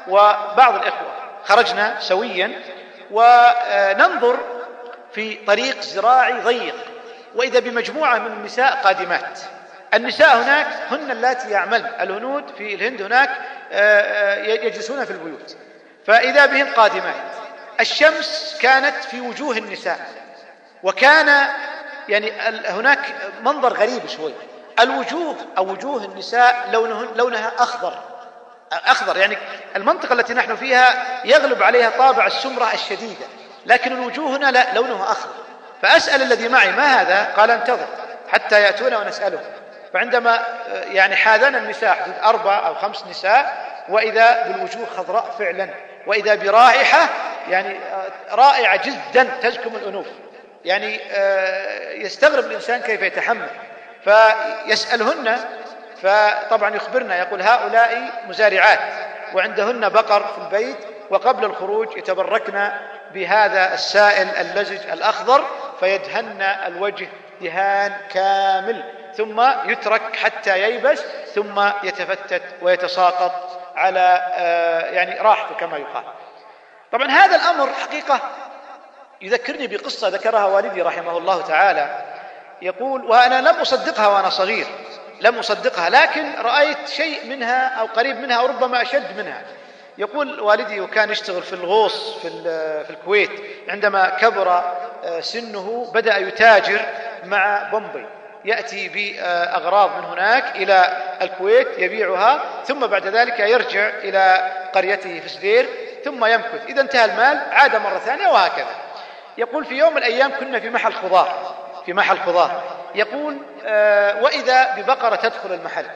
وبعض الإخوة. خرجنا سويا وننظر في طريق زراعي ضيق. وإذا بمجموعة من النساء قادمات. النساء هناك هن اللاتي يعملن. الهنود في الهند هناك آه، آه، يجلسون في البيوت. فإذا بهن قادمات الشمس كانت في وجوه النساء. وكان يعني هناك منظر غريب شوي. الوجوه أو وجوه النساء لونهن لونها أخضر. أخضر يعني المنطقة التي نحن فيها يغلب عليها طابع السمرة الشديدة. لكن الوجوه هنا لا لونها أخضر. فأسأل الذي معي ما هذا؟ قال انتظر حتى يأتونا ونسأله. فعندما يعني حاذنا النساء حدود أربع أو خمس نساء وإذا بالوجوه خضراء فعلا وإذا برائحة يعني آه، رائعة جدا تزكم الأنوف. يعني آه، يستغرب الإنسان كيف يتحمل. فيسألهن فطبعا يخبرنا يقول هؤلاء مزارعات وعندهن بقر في البيت وقبل الخروج يتبركن بهذا السائل اللزج الأخضر فيدهن الوجه دهان كامل ثم يترك حتى ييبس ثم يتفتت ويتساقط على آه، يعني راحته كما يقال. طبعا هذا الأمر حقيقة يذكرني بقصة ذكرها والدي رحمه الله تعالى. يقول وأنا لم أصدقها وأنا صغير لم أصدقها لكن رأيت شيء منها أو قريب منها أو ربما أشد منها. يقول والدي وكان يشتغل في الغوص في, في الكويت عندما كبر آه، سنه بدأ يتاجر مع بومبي. يأتي بأغراض من هناك إلى الكويت يبيعها ثم بعد ذلك يرجع إلى قريته في سدير ثم يمكث. إذا انتهى المال عاد مرة ثانية وهكذا. يقول في يوم من الأيام كنا في محل خضار في محل خضار. يقول آه، وإذا ببقرة تدخل المحل.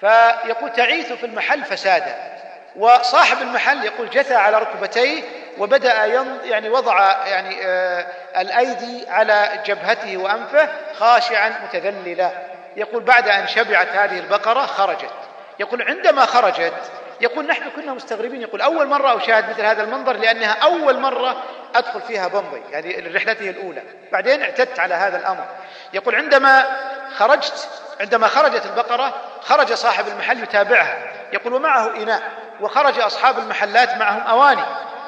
فيقول تعيث في المحل فسادا. وصاحب المحل يقول جثى على ركبتيه وبدأ يعني وضع يعني آه الأيدي على جبهته وأنفه خاشعا متذللا. يقول بعد أن شبعت هذه البقرة خرجت. يقول عندما خرجت يقول نحن كنا مستغربين. يقول أول مرة أشاهد مثل هذا المنظر لأنها أول مرة أدخل فيها بمبي يعني رحلته الأولى. بعدين اعتدت على هذا الأمر. يقول عندما خرجت عندما خرجت البقرة خرج صاحب المحل يتابعها. يقول ومعه إناء. وخرج أصحاب المحلات معهم أواني.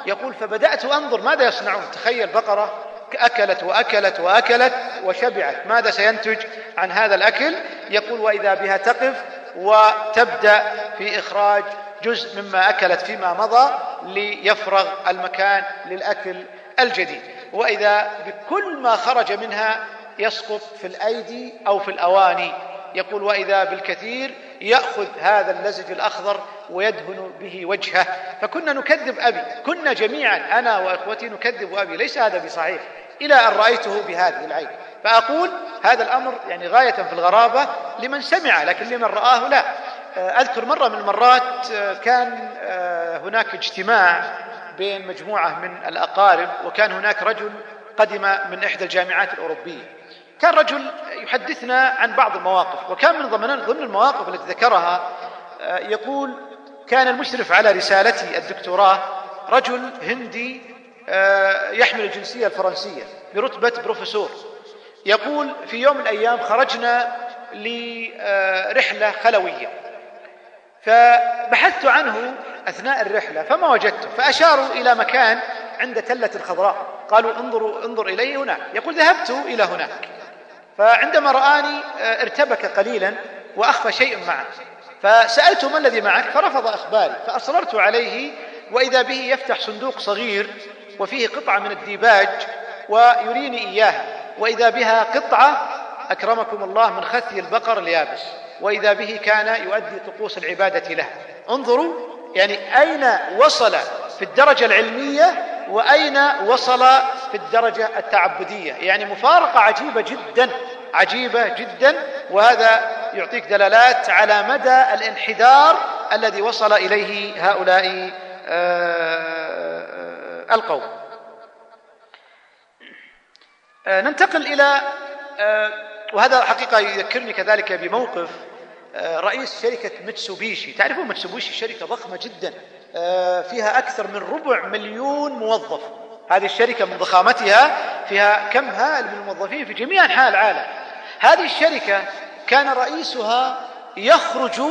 يقول فبدأت أنظر ماذا يصنعون. تخيل بقرة أكلت وأكلت وأكلت وشبعت. ماذا سينتج عن هذا الأكل؟ يقول وإذا بها تقف وتبدأ في إخراج جزء مما أكلت فيما مضى ليفرغ المكان للأكل الجديد. وإذا بكل ما خرج منها يسقط في الأيدي أو في الأواني. يقول وإذا بالكثير يأخذ هذا اللزج الأخضر ويدهن به وجهه. فكنا نكذب أبي كنا جميعا أنا وإخوتي نكذب أبي ليس هذا بصحيح إلى أن رأيته بهذه العين. فأقول هذا الأمر يعني غاية في الغرابة لمن سمع لكن لمن رآه لا. أذكر مرة من المرات كان هناك اجتماع بين مجموعة من الأقارب وكان هناك رجل قدم من إحدى الجامعات الأوروبية. كان رجل يحدثنا عن بعض المواقف وكان من ضمن ضمن المواقف التي ذكرها آه، يقول كان المشرف على رسالتي الدكتوراه رجل هندي آه، يحمل الجنسية الفرنسية برتبة بروفيسور. يقول في يوم من الأيام خرجنا لرحله خلوية. فبحثت عنه أثناء الرحلة فما وجدته. فأشاروا إلى مكان عند تلة الخضراء. قالوا انظروا انظر الي هناك. يقول ذهبت إلى هناك. فعندما رآني آه، ارتبك قليلا وأخفى شيء معه فسألته ما الذي معك؟ فرفض أخباري فأصررت عليه وإذا به يفتح صندوق صغير وفيه قطعة من الديباج ويريني إياها. وإذا بها قطعة أكرمكم الله من خثي البقر اليابس. وإذا به كان يؤدي طقوس العبادة له. انظروا يعني أين وصل في الدرجة العلمية وأين وصل في الدرجة التعبدية؟ يعني مفارقة عجيبة جدا عجيبة جدا وهذا يعطيك دلالات على مدى الانحدار الذي وصل إليه هؤلاء آه، القوم. آه، ننتقل إلى آه، وهذا حقيقة يذكرني كذلك بموقف رئيس شركة متسوبيشي تعرفون متسوبيشي شركة ضخمة جدا فيها أكثر من ربع مليون موظف. هذه الشركة من ضخامتها فيها كم هائل من الموظفين في جميع أنحاء العالم. هذه الشركة كان رئيسها يخرج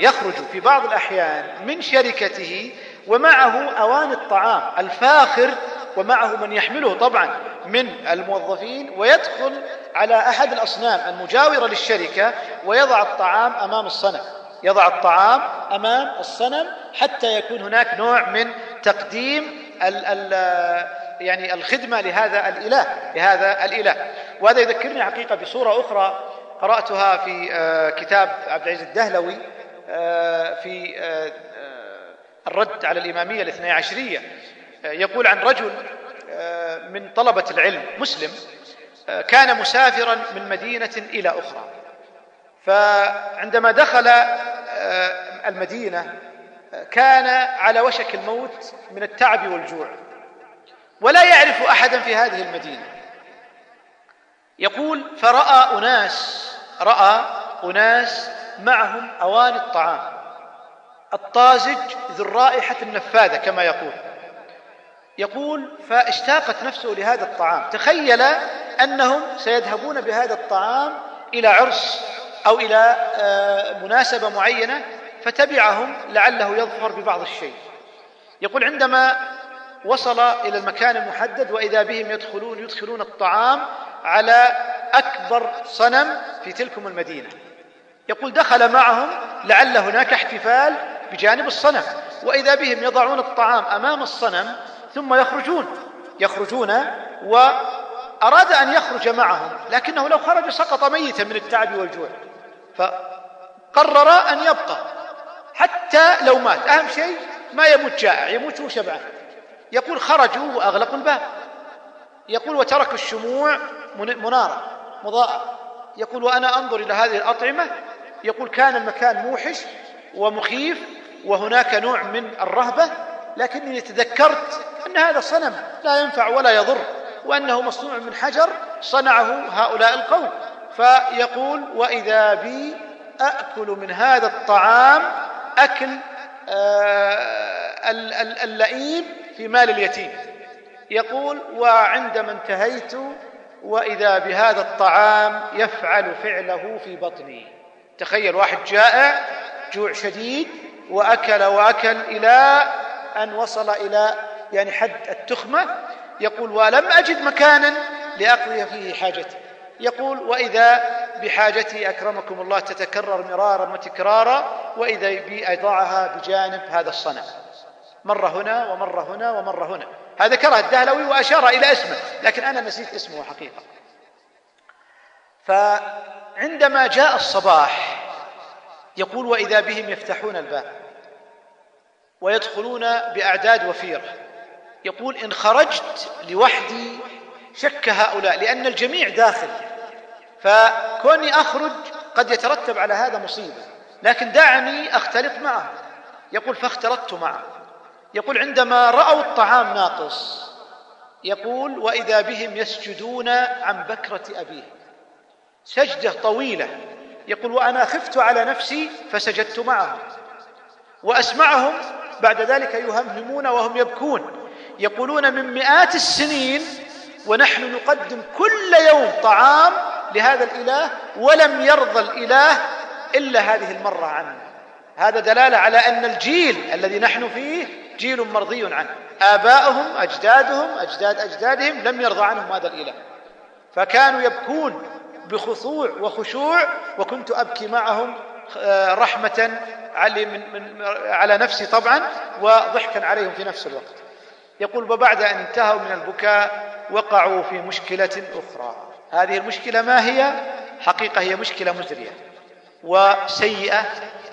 يخرج في بعض الأحيان من شركته ومعه أواني الطعام الفاخر ومعه من يحمله طبعا من الموظفين ويدخل على أحد الأصنام المجاورة للشركة ويضع الطعام أمام الصنم. يضع الطعام أمام الصنم حتى يكون هناك نوع من تقديم ال ال يعني الخدمة لهذا الإله لهذا الإله. وهذا يذكرني حقيقة بصورة أخرى قرأتها في آه، كتاب عبد العزيز الدهلوي آه، في آه، الرد على الإمامية الاثنى عشرية. يقول عن رجل من طلبة العلم مسلم كان مسافرا من مدينة إلى أخرى. فعندما دخل المدينة كان على وشك الموت من التعب والجوع. ولا يعرف احدا في هذه المدينة. يقول فرأى أناس رأى أناس معهم أواني الطعام. الطازج ذو الرائحة النفاذة كما يقول. يقول فاشتاقت نفسه لهذا الطعام. تخيل أنهم سيذهبون بهذا الطعام إلى عرس أو إلى آه، مناسبة معينة فتبعهم لعله يظفر ببعض الشيء. يقول عندما وصل إلى المكان المحدد وإذا بهم يدخلون يدخلون الطعام على أكبر صنم في تلكم المدينة. يقول دخل معهم لعل هناك احتفال بجانب الصنم. وإذا بهم يضعون الطعام أمام الصنم ثم يخرجون. يخرجون واراد أن يخرج معهم لكنه لو خرج سقط ميتا من التعب والجوع. فقرر أن يبقى حتى لو مات. أهم شيء ما يموت جائع يموت شبعان. يقول خرجوا وأغلقوا الباب. يقول وتركوا الشموع منارة مضاءة. يقول وأنا أنظر إلى هذه الأطعمة. يقول كان المكان موحش ومخيف وهناك نوع من الرهبة. لكنني تذكرت أن هذا صنم لا ينفع ولا يضر وأنه مصنوع من حجر صنعه هؤلاء القوم. فيقول وإذا بي أكل من هذا الطعام أكل آه، اللئيم في مال اليتيم. يقول وعندما انتهيت وإذا بهذا الطعام يفعل فعله في بطني. تخيل واحد جائع جوع شديد وأكل وأكل إلى أن وصل إلى يعني حد التخمة يقول ولم أجد مكانا لأقضي فيه حاجتي. يقول وإذا بحاجتي أكرمكم الله تتكرر مرارا وتكرارا وإذا بي أضعها بجانب هذا الصنم. مرة هنا ومرة هنا ومرة هنا. هذا كره الدهلوي وأشار إلى اسمه لكن أنا نسيت اسمه حقيقة. عندما جاء الصباح يقول وإذا بهم يفتحون الباب. ويدخلون بأعداد وفيرة. يقول إن خرجت لوحدي شك هؤلاء لأن الجميع داخل. فكوني أخرج قد يترتب على هذا مصيبة. لكن دعني أختلط معهم يقول فاختلطت معهم يقول عندما رأوا الطعام ناقص يقول وإذا بهم يسجدون عن بكرة أبيهم. سجدة طويلة. يقول وأنا خفت على نفسي فسجدت معهم. وأسمعهم بعد ذلك يهمهمون وهم يبكون. يقولون من مئات السنين ونحن نقدم كل يوم طعام لهذا الإله ولم يرضى الإله إلا هذه المرة عنا هذا دلالة على أن الجيل الذي نحن فيه جيل مرضي عنه. آباؤهم أجدادهم أجداد أجدادهم لم يرضى عنهم هذا الإله. فكانوا يبكون بخضوع وخشوع وكنت أبكي معهم آه، رحمة علي من من على نفسي طبعا وضحكا عليهم في نفس الوقت. يقول وبعد أن انتهوا من البكاء وقعوا في مشكلة أخرى. هذه المشكلة ما هي؟ حقيقة هي مشكلة مزرية وسيئة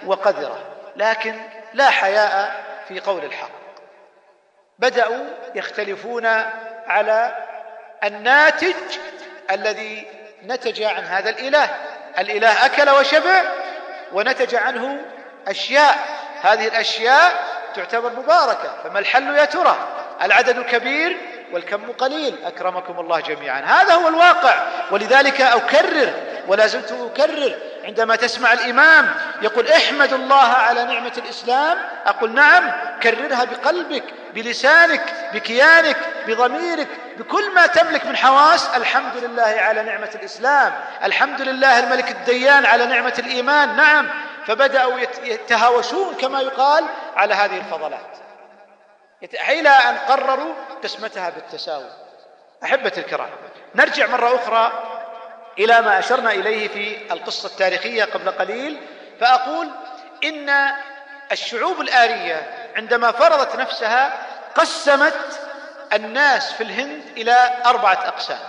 وقذرة لكن لا حياء في قول الحق. بدأوا يختلفون على الناتج الذي نتج عن هذا الإله. الإله أكل وشبع ونتج عنه أشياء. هذه الأشياء تعتبر مباركة. فما الحل يا ترى؟ العدد كبير والكم قليل. أكرمكم الله جميعا. هذا هو الواقع. ولذلك أكرر ولا زلت أكرر عندما تسمع الإمام يقول احمد الله على نعمة الإسلام أقول نعم كررها بقلبك بلسانك بكيانك بضميرك بكل ما تملك من حواس الحمد لله على نعمة الإسلام الحمد لله الملك الديان على نعمة الإيمان نعم. فبدأوا يتهاوشون كما يقال على هذه الفضلات. إلى أن قرروا قسمتها بالتساوي. أحبة الكرام نرجع مرة أخرى إلى ما أشرنا إليه في القصة التاريخية قبل قليل فأقول إن الشعوب الآرية عندما فرضت نفسها قسمت الناس في الهند إلى أربعة أقسام.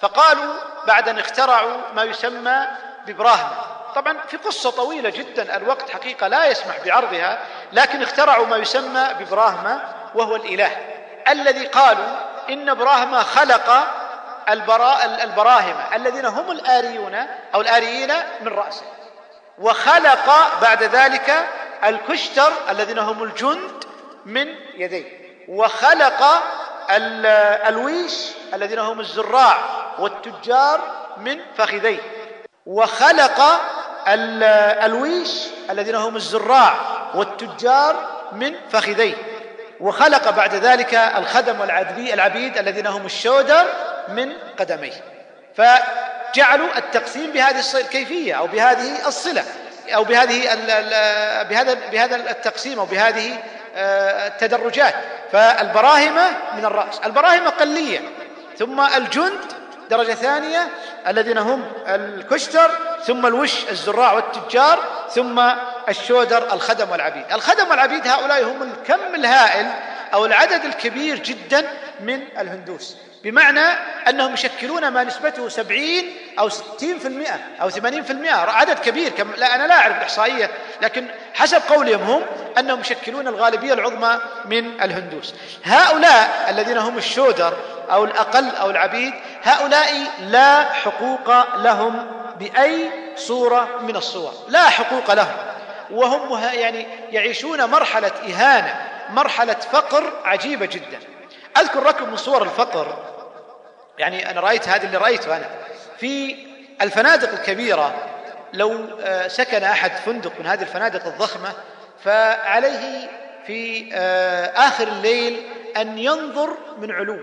فقالوا بعد أن اخترعوا ما يسمى ببراهما طبعا في قصة طويلة جدا الوقت حقيقة لا يسمح بعرضها لكن اخترعوا ما يسمى ببراهما وهو الإله. الذي قالوا إن براهما خلق البراء البراهمة الذين هم الآريون أو الآريين من رأسه. وخلق بعد ذلك الكشتر الذين هم الجند من يديه. وخلق الويش الذين هم الزراع والتجار من فخذيه. وخلق الويش الذين هم الزراع والتجار من فخذيه. وخلق بعد ذلك الخدم والعبيد الذين هم الشودر من قدميه. فجعلوا التقسيم بهذه الكيفية أو بهذه الصلة أو بهذه بهذا بهذا التقسيم أو بهذه آه، التدرجات. فالبراهمة من الرأس البراهمة قلية ثم الجند درجة ثانية الذين هم الكشتر ثم الوش الزراع والتجار ثم الشودر الخدم والعبيد. الخدم والعبيد هؤلاء هم الكم الهائل أو العدد الكبير جدا من الهندوس. بمعنى أنهم يشكلون ما نسبته سبعين أو ستين في المئة أو ثمانين في المئة. عدد كبير كم لا أنا لا أعرف الإحصائية لكن حسب قولهم هم أنهم يشكلون الغالبية العظمى من الهندوس. هؤلاء الذين هم الشودر أو الأقل أو العبيد هؤلاء لا حقوق لهم بأي صورة من الصور. لا حقوق لهم. وهم يعني يعيشون مرحلة إهانة مرحلة فقر عجيبة جدا. أذكر لكم من صور الفقر. يعني أنا رأيت هذا اللي رأيته أنا. في الفنادق الكبيرة لو آه، سكن أحد فندق من هذه الفنادق الضخمة فعليه في آه، آخر الليل أن ينظر من علو.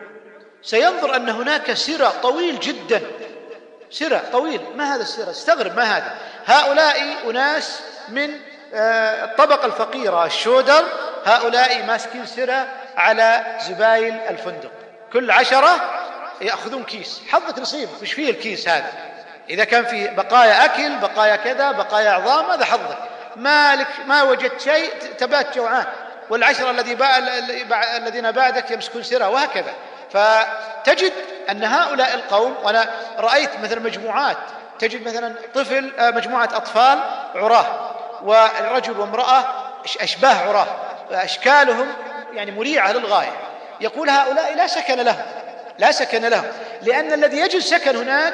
سينظر أن هناك سرى طويل جدا. سرا طويل. ما هذا السرا استغرب ما هذا؟ هؤلاء أناس من آه، الطبقة الفقيرة الشودر. هؤلاء ماسكين سرا على زباين الفندق. كل عشرة يأخذون كيس. حظك نصيب. وش فيه الكيس هذا؟ إذا كان فيه بقايا أكل بقايا كذا بقايا عظام هذا حظك. مالك ما وجدت شيء تبات جوعان. والعشرة الذي الذين بعدك يمسكون سرا وهكذا. فتجد أن هؤلاء القوم وأنا رأيت مثل مجموعات تجد مثلا طفل آه، مجموعة أطفال عراة ورجل وامرأة أش- أشباه عراة أشكالهم يعني مريعة للغاية. يقول هؤلاء لا سكن لهم لا سكن لهم لأن الذي يجد سكن هناك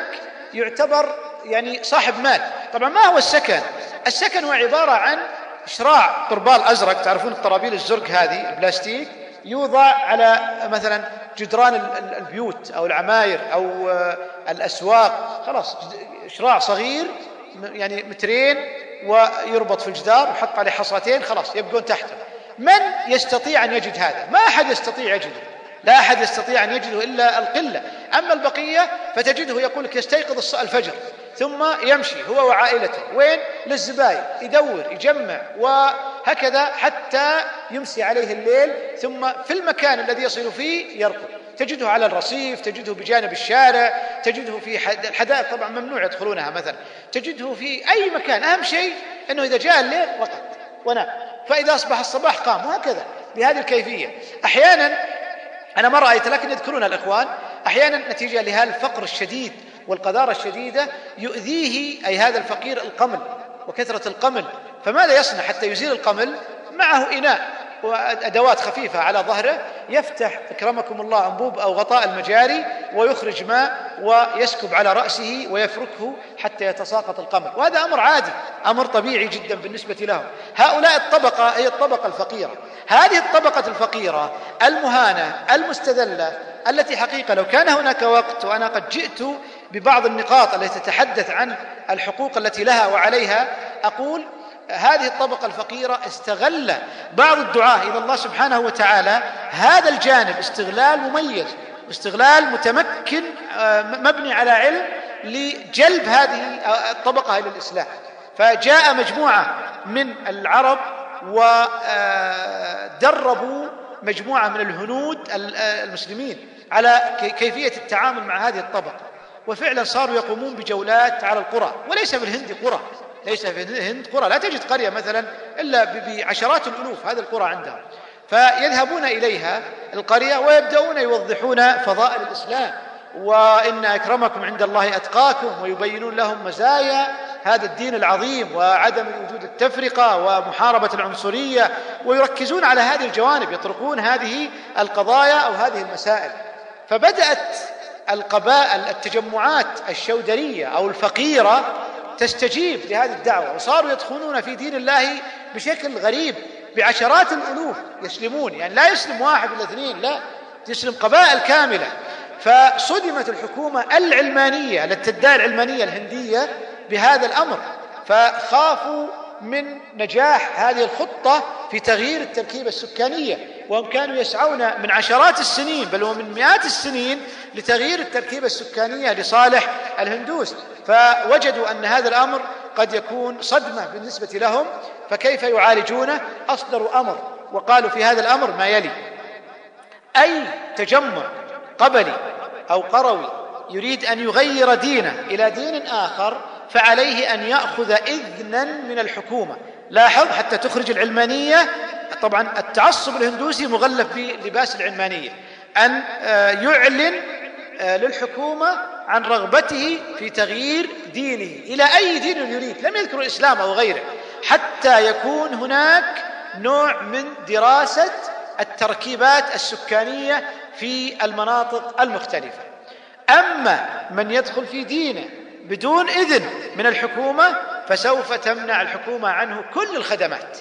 يعتبر يعني صاحب مال. طبعا ما هو السكن؟ السكن هو عبارة عن شراع طربال أزرق تعرفون الطرابيل الزرق هذه البلاستيك؟ يوضع على مثلا جدران ال- ال- البيوت أو العماير أو آه، الأسواق. خلاص شراع صغير يعني مترين ويربط في الجدار ويحط عليه حصاتين خلاص يبقون تحته. من يستطيع أن يجد هذا؟ ما أحد يستطيع يجده. لا أحد يستطيع أن يجده إلا القلة. أما البقية فتجده يقول لك يستيقظ الفجر. ثم يمشي هو وعائلته. وين؟ للزباين. يدور يجمع وهكذا حتى يمسي عليه الليل ثم في المكان الذي يصل فيه يرقد تجده على الرصيف تجده بجانب الشارع تجده في حد- الحدائق طبعا ممنوع يدخلونها مثلا. تجده في أي مكان. أهم شيء أنه إذا جاء الليل رقد ونام. فإذا أصبح الصباح قام وهكذا. بهذه الكيفية. أحيانا أنا ما رأيت لكن يذكرون الإخوان أحيانا نتيجة لهذا الفقر الشديد والقذارة الشديدة يؤذيه أي هذا الفقير القمل وكثرة القمل. فماذا يصنع حتى يزيل القمل؟ معه إناء وأدوات خفيفة على ظهره. يفتح أكرمكم الله أنبوب أو غطاء المجاري ويخرج ماء ويسكب على رأسه ويفركه حتى يتساقط القمل. وهذا أمر عادي أمر طبيعي جدا بالنسبة لهم. هؤلاء الطبقة هي الطبقة الفقيرة. هذه الطبقة الفقيرة المهانة المستذلة التي حقيقة لو كان هناك وقت وأنا قد جئت ببعض النقاط التي تتحدث عن الحقوق التي لها وعليها أقول هذه الطبقة الفقيرة استغل بعض الدعاة إلى الله سبحانه وتعالى هذا الجانب استغلال مميز استغلال متمكن آه، مبني على علم لجلب هذه الطبقة إلى الإسلام. فجاء مجموعة من العرب ودربوا مجموعة من الهنود ال- المسلمين على كي- كيفية التعامل مع هذه الطبقة. وفعلا صاروا يقومون بجولات على القرى وليس في الهند قرى ليس في الهند قرى لا تجد قرية مثلا إلا بعشرات الألوف هذه القرى عندهم. فيذهبون إليها القرية ويبدأون يوضحون فضائل الإسلام وإن أكرمكم عند الله أتقاكم ويبينون لهم مزايا هذا الدين العظيم وعدم وجود التفرقة ومحاربة العنصرية ويركزون على هذه الجوانب يطرقون هذه القضايا أو هذه المسائل. فبدأت القبائل التجمعات الشودرية أو الفقيرة تستجيب لهذه الدعوة وصاروا يدخلون في دين الله بشكل غريب بعشرات الألوف يسلمون يعني لا يسلم واحد ولا اثنين لا تسلم قبائل كاملة. فصدمت الحكومة العلمانية التي تدعي العلمانية الهندية بهذا الأمر فخافوا من نجاح هذه الخطة في تغيير التركيبة السكانية. وهم كانوا يسعون من عشرات السنين بل ومن مئات السنين لتغيير التركيبة السكانية لصالح الهندوس. فوجدوا أن هذا الأمر قد يكون صدمة بالنسبة لهم فكيف يعالجونه؟ أصدروا أمر وقالوا في هذا الأمر ما يلي. أي تجمع قبلي أو قروي يريد أن يغير دينه إلى دين آخر فعليه أن يأخذ إذنا من الحكومة. لاحظ حتى تخرج العلمانية طبعا التعصب الهندوسي مغلف بلباس العلمانية أن آه، يعلن آه، للحكومة عن رغبته في تغيير دينه. إلى أي دين يريد؟ لم يذكر الإسلام أو غيره. حتى يكون هناك نوع من دراسة التركيبات السكانية في المناطق المختلفة. أما من يدخل في دينه بدون إذن من الحكومة فسوف تمنع الحكومة عنه كل الخدمات.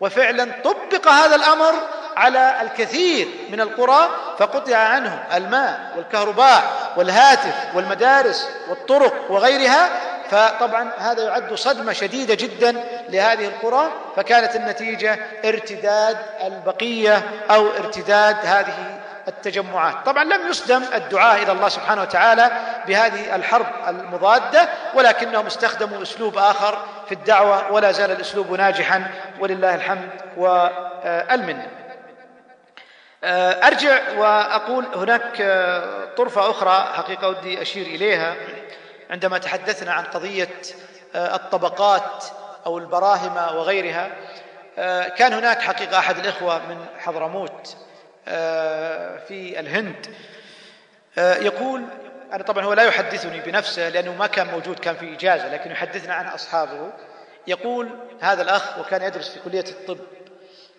وفعلا طبق هذا الأمر على الكثير من القرى فقطع عنهم الماء والكهرباء والهاتف والمدارس والطرق وغيرها. فطبعا هذا يعد صدمة شديدة جدا لهذه القرى فكانت النتيجة ارتداد البقية أو ارتداد هذه التجمعات. طبعا لم يصدم الدعاء إلى الله سبحانه وتعالى بهذه الحرب المضادة ولكنهم استخدموا أسلوب آخر في الدعوة ولا زال الأسلوب ناجحا ولله الحمد والمنة. أرجع وأقول هناك طرفة أخرى حقيقة ودي أشير إليها. عندما تحدثنا عن قضية الطبقات أو البراهمة وغيرها كان هناك حقيقة أحد الإخوة من حضرموت في الهند. يقول أنا طبعا هو لا يحدثني بنفسه لأنه ما كان موجود كان في إجازة لكن يحدثنا عنه أصحابه. يقول هذا الأخ وكان يدرس في كلية الطب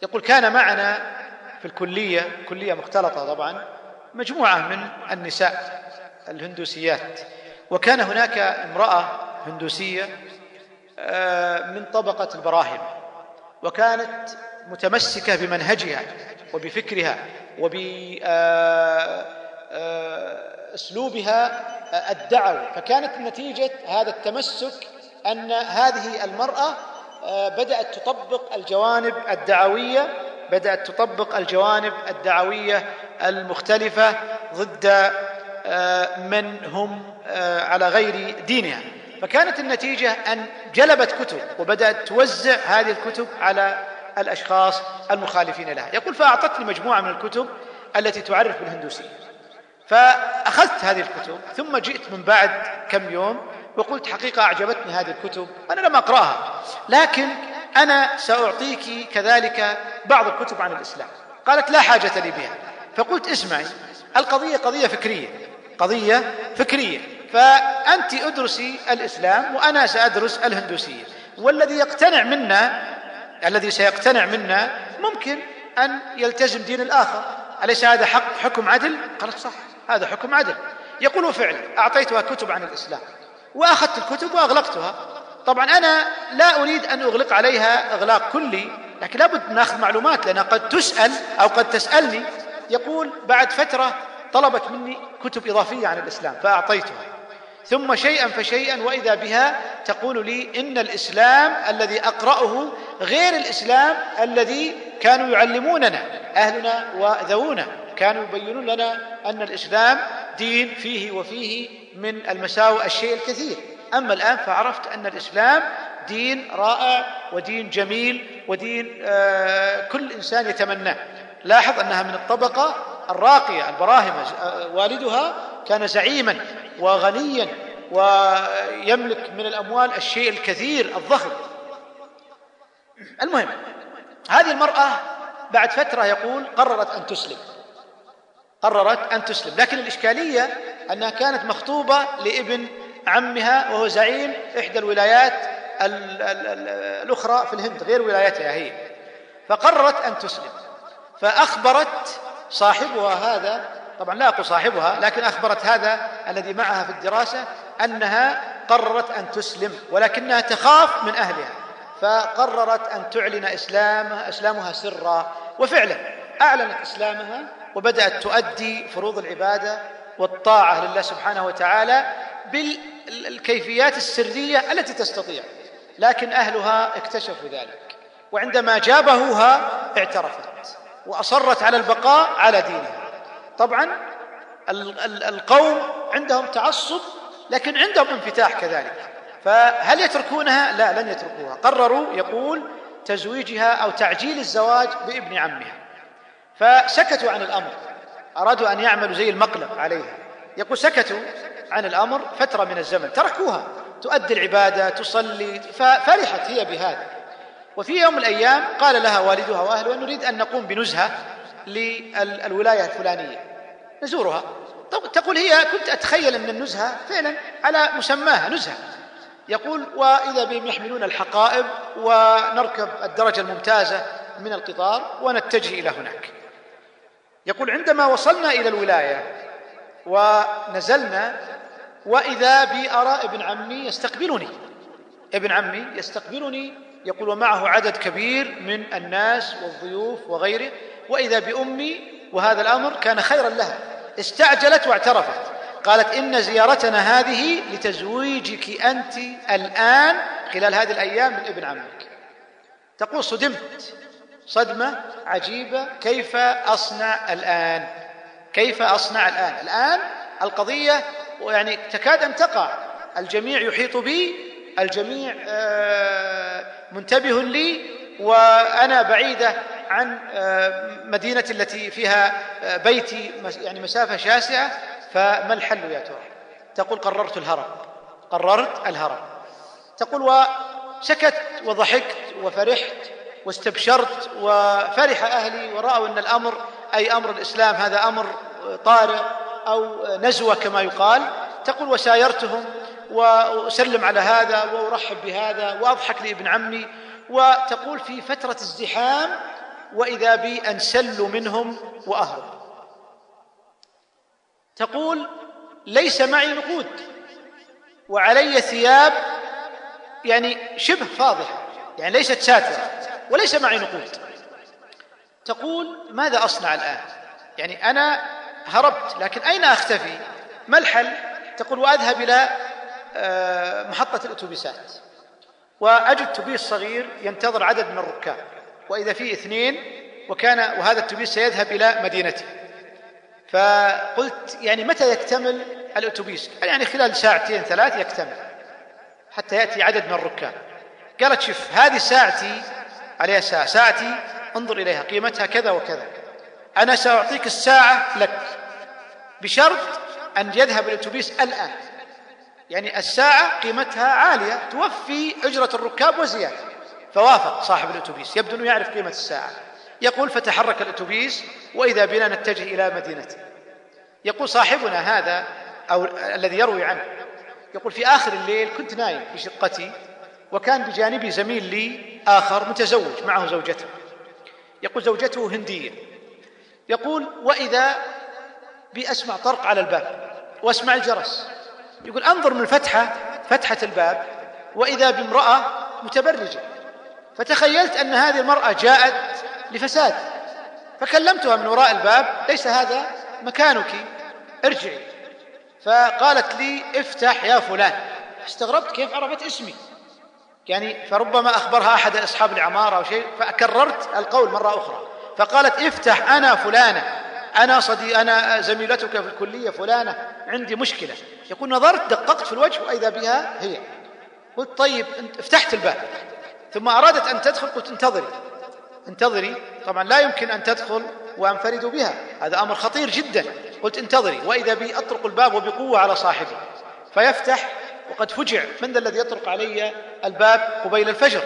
يقول كان معنا في الكلية كلية مختلطة طبعا مجموعة من النساء الهندوسيات. وكان هناك امرأة هندوسية آه، من طبقة البراهمة وكانت متمسكة بمنهجها. وبفكرها وبأسلوبها الدعوي فكانت نتيجة هذا التمسك أن هذه المرأة آه، بدأت تطبق الجوانب الدعوية بدأت تطبق الجوانب الدعوية المختلفة ضد آه، من هم آه، على غير دينها. فكانت النتيجة أن جلبت كتب وبدأت توزع هذه الكتب على الأشخاص المخالفين لها. يقول فأعطتني مجموعة من الكتب التي تعرف بالهندوسية. فأخذت هذه الكتب ثم جئت من بعد كم يوم وقلت حقيقة أعجبتني هذه الكتب أنا لم أقرأها لكن أنا سأعطيك كذلك بعض الكتب عن الإسلام. قالت لا حاجة لي بها. فقلت اسمعي القضية قضية فكرية قضية فكرية. فأنت أدرسي الإسلام وأنا سأدرس الهندوسية. والذي يقتنع منا الذي سيقتنع منا ممكن أن يلتزم دين الآخر. أليس هذا حق حكم عدل؟ قالت صح هذا حكم عدل. يقول فعلا أعطيتها كتب عن الإسلام وأخذت الكتب وأغلقتها. طبعا أنا لا أريد أن أغلق عليها إغلاق كلي لكن لابد نأخذ معلومات لأنها قد تسأل أو قد تسألني. يقول بعد فترة طلبت مني كتب إضافية عن الإسلام فأعطيتها. ثم شيئا فشيئا وإذا بها تقول لي إن الإسلام الذي أقرأه غير الإسلام الذي كانوا يعلموننا أهلنا وذوونا كانوا يبينون لنا أن الإسلام دين فيه وفيه من المساوئ الشيء الكثير. أما الآن فعرفت أن الإسلام دين رائع ودين جميل ودين آه كل إنسان يتمناه لاحظ أنها من الطبقة الراقية البراهمة آه، والدها كان زعيما وغنيا ويملك من الأموال الشيء الكثير الضخم. المهم هذه المرأة بعد فترة يقول قررت أن تسلم. قررت أن تسلم. لكن الإشكالية أنها كانت مخطوبة لابن عمها وهو زعيم إحدى الولايات الأخرى في الهند غير ولايتها هي. فقررت أن تسلم. فأخبرت صاحبها هذا طبعا لا أقول صاحبها لكن أخبرت هذا الذي معها في الدراسة أنها قررت أن تسلم ولكنها تخاف من أهلها فقررت أن تعلن إسلامها إسلامها سرا وفعلا أعلنت إسلامها وبدأت تؤدي فروض العبادة والطاعة لله سبحانه وتعالى بالكيفيات السرية التي تستطيع لكن أهلها اكتشفوا ذلك وعندما جابهوها اعترفت وأصرت على البقاء على دينها. طبعا القوم عندهم تعصب لكن عندهم انفتاح كذلك. فهل يتركونها؟ لا لن يتركوها. قرروا يقول تزويجها أو تعجيل الزواج بابن عمها. فسكتوا عن الأمر. أرادوا أن يعملوا زي المقلب عليها. يقول سكتوا عن الأمر فترة من الزمن. تركوها. تؤدي العبادة تصلي. ففرحت هي بهذا. وفي يوم من الأيام قال لها والدها واهلها نريد أن نقوم بنزهة للولاية الفلانية. نزورها. تقول هي كنت أتخيل أن النزهة فعلا على مسماها نزهة. يقول وإذا بهم يحملون الحقائب ونركب الدرجة الممتازة من القطار ونتجه إلى هناك. يقول عندما وصلنا إلى الولاية ونزلنا وإذا بي أرى ابن عمي يستقبلني. ابن عمي يستقبلني. يقول ومعه عدد كبير من الناس والضيوف وغيره. وإذا بأمي وهذا الأمر كان خيرا لها. استعجلت واعترفت. قالت إن زيارتنا هذه لتزويجك أنت الآن خلال هذه الأيام من ابن عمك. تقول صدمت. صدمة عجيبة. كيف أصنع الآن؟ كيف أصنع الآن؟ الآن القضية يعني تكاد أن تقع. الجميع يحيط بي. الجميع آه، منتبه لي. وأنا بعيدة. عن آه، مدينة التي فيها آه، بيتي يعني مسافة شاسعة فما الحل يا ترى؟ تقول قررت الهرب. قررت الهرب. تقول وسكت وضحكت وفرحت واستبشرت وفرح أهلي ورأوا أن الأمر أي أمر الإسلام هذا أمر طارئ أو نزوة كما يقال. تقول وسايرتهم وأسلم على هذا وأرحب بهذا وأضحك لابن عمي. وتقول في فترة ازدحام وإذا بي أنسل منهم وأهرب. تقول ليس معي نقود وعلي ثياب يعني شبه فاضحة يعني ليست ساترة وليس معي نقود. تقول ماذا أصنع الآن؟ يعني أنا هربت لكن أين أختفي؟ ما الحل؟ تقول وأذهب إلى آه، محطة الأتوبيسات. وأجد أتوبيس صغير ينتظر عدد من الركاب. وإذا فيه اثنين وكان وهذا الأتوبيس سيذهب إلى مدينتي فقلت يعني متى يكتمل الأتوبيس؟ يعني خلال ساعتين ثلاث يكتمل حتى يأتي عدد من الركاب. قالت شوف هذه ساعتي عليها ساعة. ساعتي انظر إليها قيمتها كذا وكذا. أنا سأعطيك الساعة لك. بشرط أن يذهب الأتوبيس الآن. يعني الساعة قيمتها عالية توفي أجرة الركاب وزيادة. فوافق صاحب الأتوبيس يبدو أنه يعرف قيمة الساعة. يقول فتحرك الأتوبيس وإذا بنا نتجه إلى مدينته يقول صاحبنا هذا أو الذي يروي عنه يقول في آخر الليل كنت نايم في شقتي وكان بجانبي زميل لي آخر متزوج معه زوجته. يقول زوجته هندية. يقول وإذا بي أسمع طرق على الباب وأسمع الجرس. يقول أنظر من الفتحة فتحة الباب وإذا بامرأة متبرجة. فتخيلت أن هذه المرأة جاءت لفساد فكلمتها من وراء الباب ليس هذا مكانك ارجعي. فقالت لي افتح يا فلان. استغربت كيف عرفت اسمي. يعني فربما أخبرها أحد أصحاب العمارة أو شيء فكررت القول مرة أخرى. فقالت افتح أنا فلانة. أنا صدي أنا زميلتك في الكلية فلانة. عندي مشكلة. يقول نظرت دققت في الوجه وإذا بها هي. قلت طيب فتحت الباب. ثم أرادت أن تدخل قلت انتظري. انتظري. طبعا لا يمكن أن تدخل وانفرد بها. هذا أمر خطير جدا. قلت انتظري. وإذا بي أطرق الباب وبقوة على صاحبي. فيفتح وقد فجع. من ذا الذي يطرق علي الباب؟ قبيل الفجر.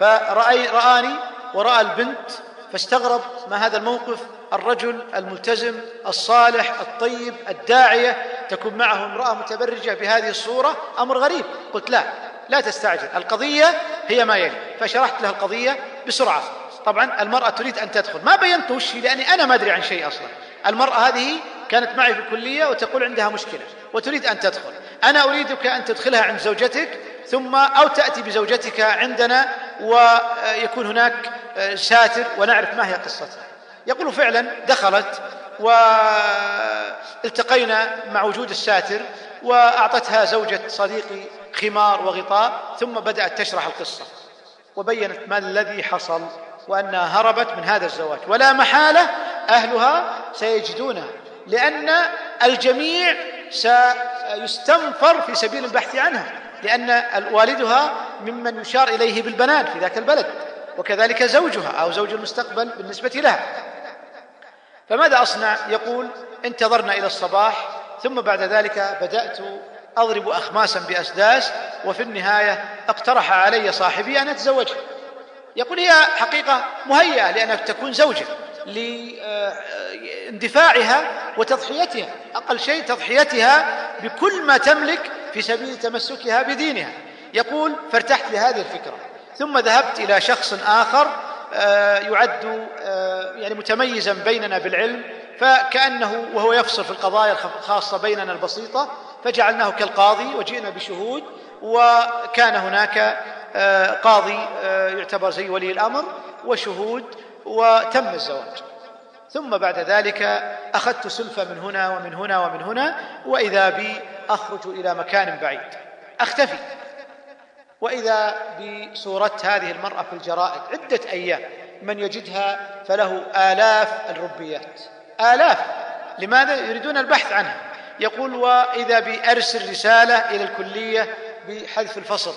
فرأي رآني ورأى البنت فاستغرب ما هذا الموقف. الرجل الملتزم الصالح الطيب الداعية تكون معه امرأة متبرجة بهذه الصورة؟ أمر غريب. قلت لا. لا تستعجل. القضية هي ما يلي. فشرحت له القضية بسرعة. طبعا المرأة تريد أن تدخل. ما بينت وش لأني أنا ما أدري عن شيء أصلا. المرأة هذه كانت معي في الكلية وتقول عندها مشكلة وتريد أن تدخل. أنا أريدك أن تدخلها عند زوجتك ثم أو تأتي بزوجتك عندنا ويكون هناك ساتر ونعرف ما هي قصتها. يقول فعلا دخلت والتقينا مع وجود الساتر وأعطتها زوجة صديقي خمار وغطاء ثم بدأت تشرح القصة. وبينت ما الذي حصل وأنها هربت من هذا الزواج. ولا محالة أهلها سيجدونها لأن الجميع سيستنفر في سبيل البحث عنها لأن والدها ممن يشار إليه بالبنان في ذاك البلد وكذلك زوجها أو زوج المستقبل بالنسبة لها. فماذا أصنع؟ يقول انتظرنا إلى الصباح ثم بعد ذلك بدأت أضرب أخماسا بأسداس وفي النهاية اقترح علي صاحبي أن أتزوجها يقول هي حقيقة مهيئة لأن تكون زوجة لاندفاعها وتضحيتها أقل شيء تضحيتها بكل ما تملك في سبيل تمسكها بدينها. يقول فارتحت لهذه الفكرة. ثم ذهبت إلى شخص آخر آه، يعد آه، يعني متميزا بيننا بالعلم فكأنه وهو يفصل في القضايا الخاصة بيننا البسيطة فجعلناه كالقاضي وجئنا بشهود وكان هناك آه، قاضي يعتبر زي ولي الأمر وشهود وتم الزواج. ثم بعد ذلك أخذت سلفة من هنا ومن هنا ومن هنا وإذا بي أخرج إلى مكان بعيد. أختفي. وإذا بصوره هذه المرأة في الجرائد عدة أيام من يجدها فله آلاف الربيات آلاف. لماذا يريدون البحث عنها؟ يقول واذا بارسل رساله إلى الكلية بحذف الفصل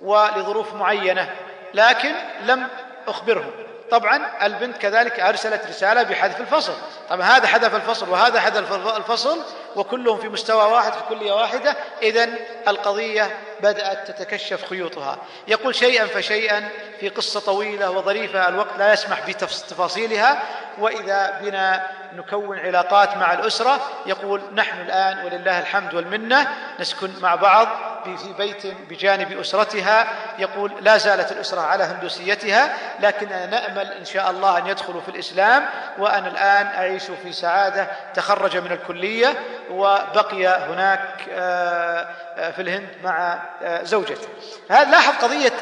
ولظروف معينة لكن لم أخبرهم. طبعا البنت كذلك أرسلت رسالة بحذف الفصل. طبعا هذا حذف الفصل وهذا حذف الفصل وكلهم في مستوى واحد في كلية واحدة اذا القضية بدأت تتكشف خيوطها. يقول شيئا فشيئا في قصة طويلة وظريفة الوقت لا يسمح بتفاصيلها. وإذا بنا نكون علاقات مع الأسرة يقول نحن الآن ولله الحمد والمنة نسكن مع بعض في بيت بجانب أسرتها. يقول لا زالت الأسرة على هندوسيتها لكننا نأمل إن شاء الله أن يدخلوا في الإسلام. وأنا الآن أعيش في سعادة تخرج من الكلية وبقي هناك آه، في الهند مع زوجته. هذا لاحظ قضية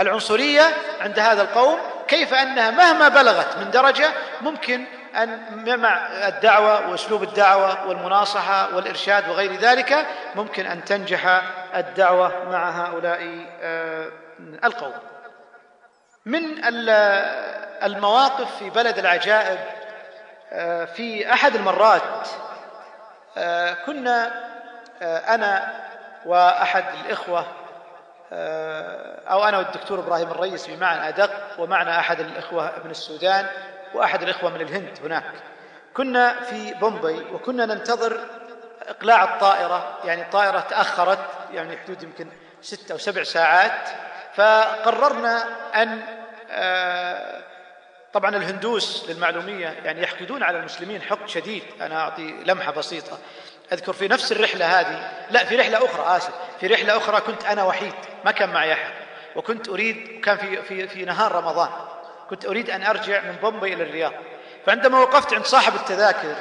العنصرية عند هذا القوم كيف أنها مهما بلغت من درجة ممكن أن مع الدعوة وأسلوب الدعوة والمناصحة والإرشاد وغير ذلك ممكن أن تنجح الدعوة مع هؤلاء آه، القوم. من المواقف في بلد العجائب آه، في أحد المرات آه، كنا أنا وأحد الإخوة أو أنا والدكتور إبراهيم الرئيس بمعنى أدق ومعنا أحد الإخوة من السودان وأحد الإخوة من الهند هناك. كنا في بومبي وكنا ننتظر إقلاع الطائرة يعني الطائرة تأخرت يعني حدود يمكن ست أو سبع ساعات فقررنا أن آه، طبعا الهندوس للمعلومية يعني يحقدون على المسلمين حقد شديد. أنا أعطي لمحة بسيطة. أذكر في نفس الرحلة هذه لا في رحلة أخرى آسف. في رحلة أخرى كنت أنا وحيد ما كان معي أحد. وكنت أريد كان في في في نهار رمضان كنت أريد أن أرجع من بومبي إلى الرياض. فعندما وقفت عند صاحب التذاكر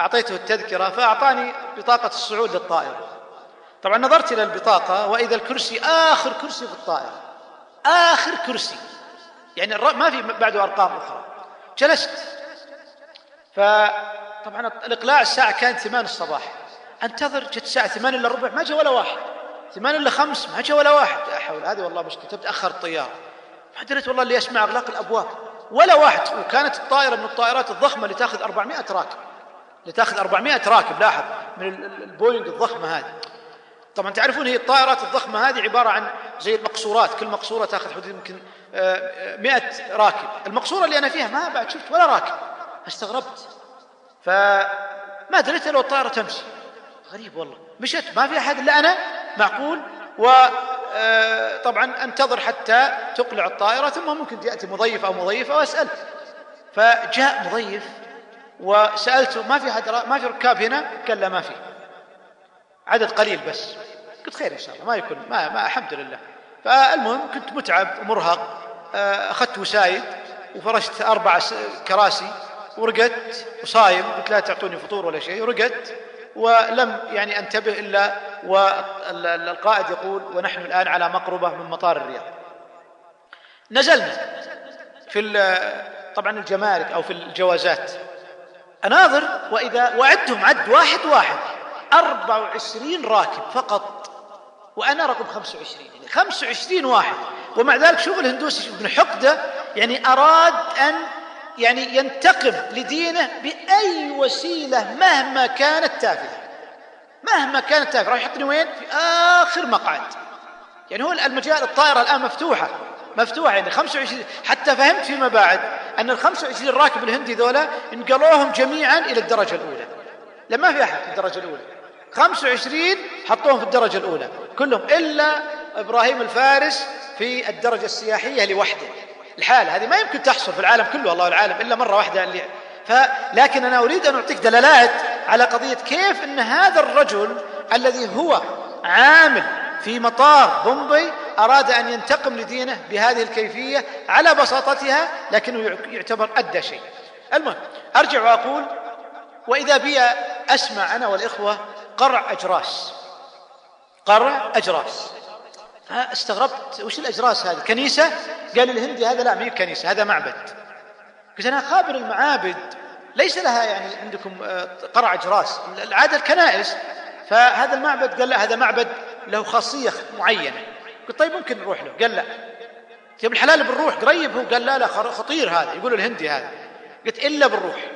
أعطيته التذكرة فأعطاني بطاقة الصعود للطائرة. طبعا نظرت إلى البطاقة وإذا الكرسي آخر كرسي في الطائرة آخر كرسي يعني ما في بعده أرقام أخرى. جلست. فطبعا الإقلاع الساعة كانت ثمان الصباح. أنتظر جت الساعة ثمان إلا ربع ما جاء ولا واحد. ثمان إلا خمس ما جاء ولا واحد. لا حول هذه والله مشكلة تأخر الطيارة. دريت والله اللي يسمع أغلاق الأبواب. ولا واحد. وكانت الطائرة من الطائرات الضخمة اللي تأخذ 400 راكب. اللي تأخذ 400 راكب لاحظ من البوينغ الضخمة هذه. طبعا تعرفون هي الطائرات الضخمة هذه عبارة عن زي المقصورات. كل مقصورة تأخذ حدود يمكن 100 آه، راكب. المقصورة اللي أنا فيها ما بعد شفت ولا راكب. استغربت فما دريت لو الطائره تمشي. غريب والله. مشت ما في أحد إلا أنا معقول. و آه، طبعا أنتظر حتى تقلع الطائرة ثم ممكن يأتي مضيف أو مضيفة وأسأل. فجاء مضيف وسألته ما في حد ما في ركاب هنا؟ قال لا ما في. عدد قليل بس. قلت خير إن شاء الله. ما يكون ما, ما الحمد لله. فالمهم كنت متعب ومرهق. آه، أخذت وسايد وفرشت أربع كراسي ورقدت وصايم قلت لا تعطوني فطور ولا شيء ورقدت ولم يعني أنتبه إلا والقائد يقول ونحن الآن على مقربة من مطار الرياض. نزلنا في طبعا الجمارك أو في الجوازات. أناظر وإذا وعدهم عد واحد واحد. 24 راكب فقط. وأنا رقم 25 يعني 25 واحد. ومع ذلك شوف الهندوسي ابن حقدة يعني أراد أن يعني ينتقم لدينه بأي وسيلة مهما كانت تافهة. مهما كانت تافهة. راح يحطني وين؟ في آخر مقعد. يعني هو المجال الطائرة الآن مفتوحة. مفتوحة يعني 25 حتى فهمت فيما بعد أن ال 25 راكب الهندي ذولا انقلوهم جميعا إلى الدرجة الأولى. لما في أحد في الدرجة الأولى. 25 حطوهم في الدرجة الأولى. كلهم إلا إبراهيم الفارس في الدرجة السياحية لوحده. الحالة هذه ما يمكن تحصل في العالم كله الله العالم إلا مرة واحدة. اللي فلكن أنا أريد أن أعطيك دلالات على قضية كيف أن هذا الرجل الذي هو عامل في مطار بومبي أراد أن ينتقم لدينه بهذه الكيفية على بساطتها لكنه يعتبر أدى شيء. المهم أرجع وأقول وإذا بي أسمع أنا والإخوة قرع أجراس. قرع أجراس. فاستغربت وش الأجراس هذه؟ كنيسة؟ قال الهندي هذا لا ما كنيسة هذا معبد. قلت أنا خابر المعابد ليس لها يعني عندكم آه، قرع أجراس العادة الكنائس. فهذا المعبد؟ قال لا هذا معبد له خاصية معينة. قلت طيب ممكن نروح له؟ قال لا. ابن الحلال بنروح قريب هو؟ قال لا لا خطير هذا يقول الهندي هذا. قلت إلا بنروح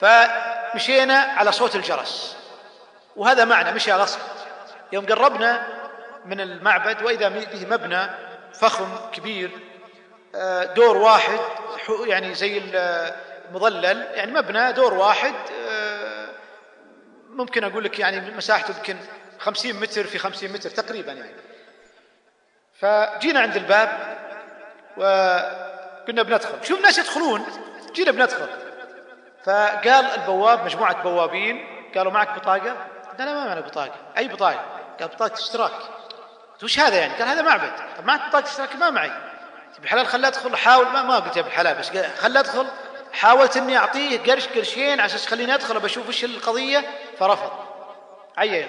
فمشينا على صوت الجرس. وهذا معنى مشي غصب يوم قربنا من المعبد وإذا به مبنى فخم كبير آه، دور واحد يعني زي المظلل يعني مبنى دور واحد آه، ممكن أقول لك يعني مساحته يمكن 50 متر في 50 متر تقريبا يعني. فجينا عند الباب وقلنا بندخل. شوف ناس يدخلون جينا بندخل. فقال البواب مجموعة بوابين قالوا معك بطاقة؟ قلنا لا ما معنا بطاقة. أي بطاقة؟ قال بطاقة اشتراك قلت وش هذا يعني؟ قال هذا معبد. طب معك بطاقة اشتراك ما معي. طيب الحلال خلاه ادخل حاول. ما, ما قلت يا بالحلال بس قال خلاه ادخل حاولت إني أعطيه قرش قرشين على أساس خليني أدخل بشوف وش القضية. فرفض. عيّن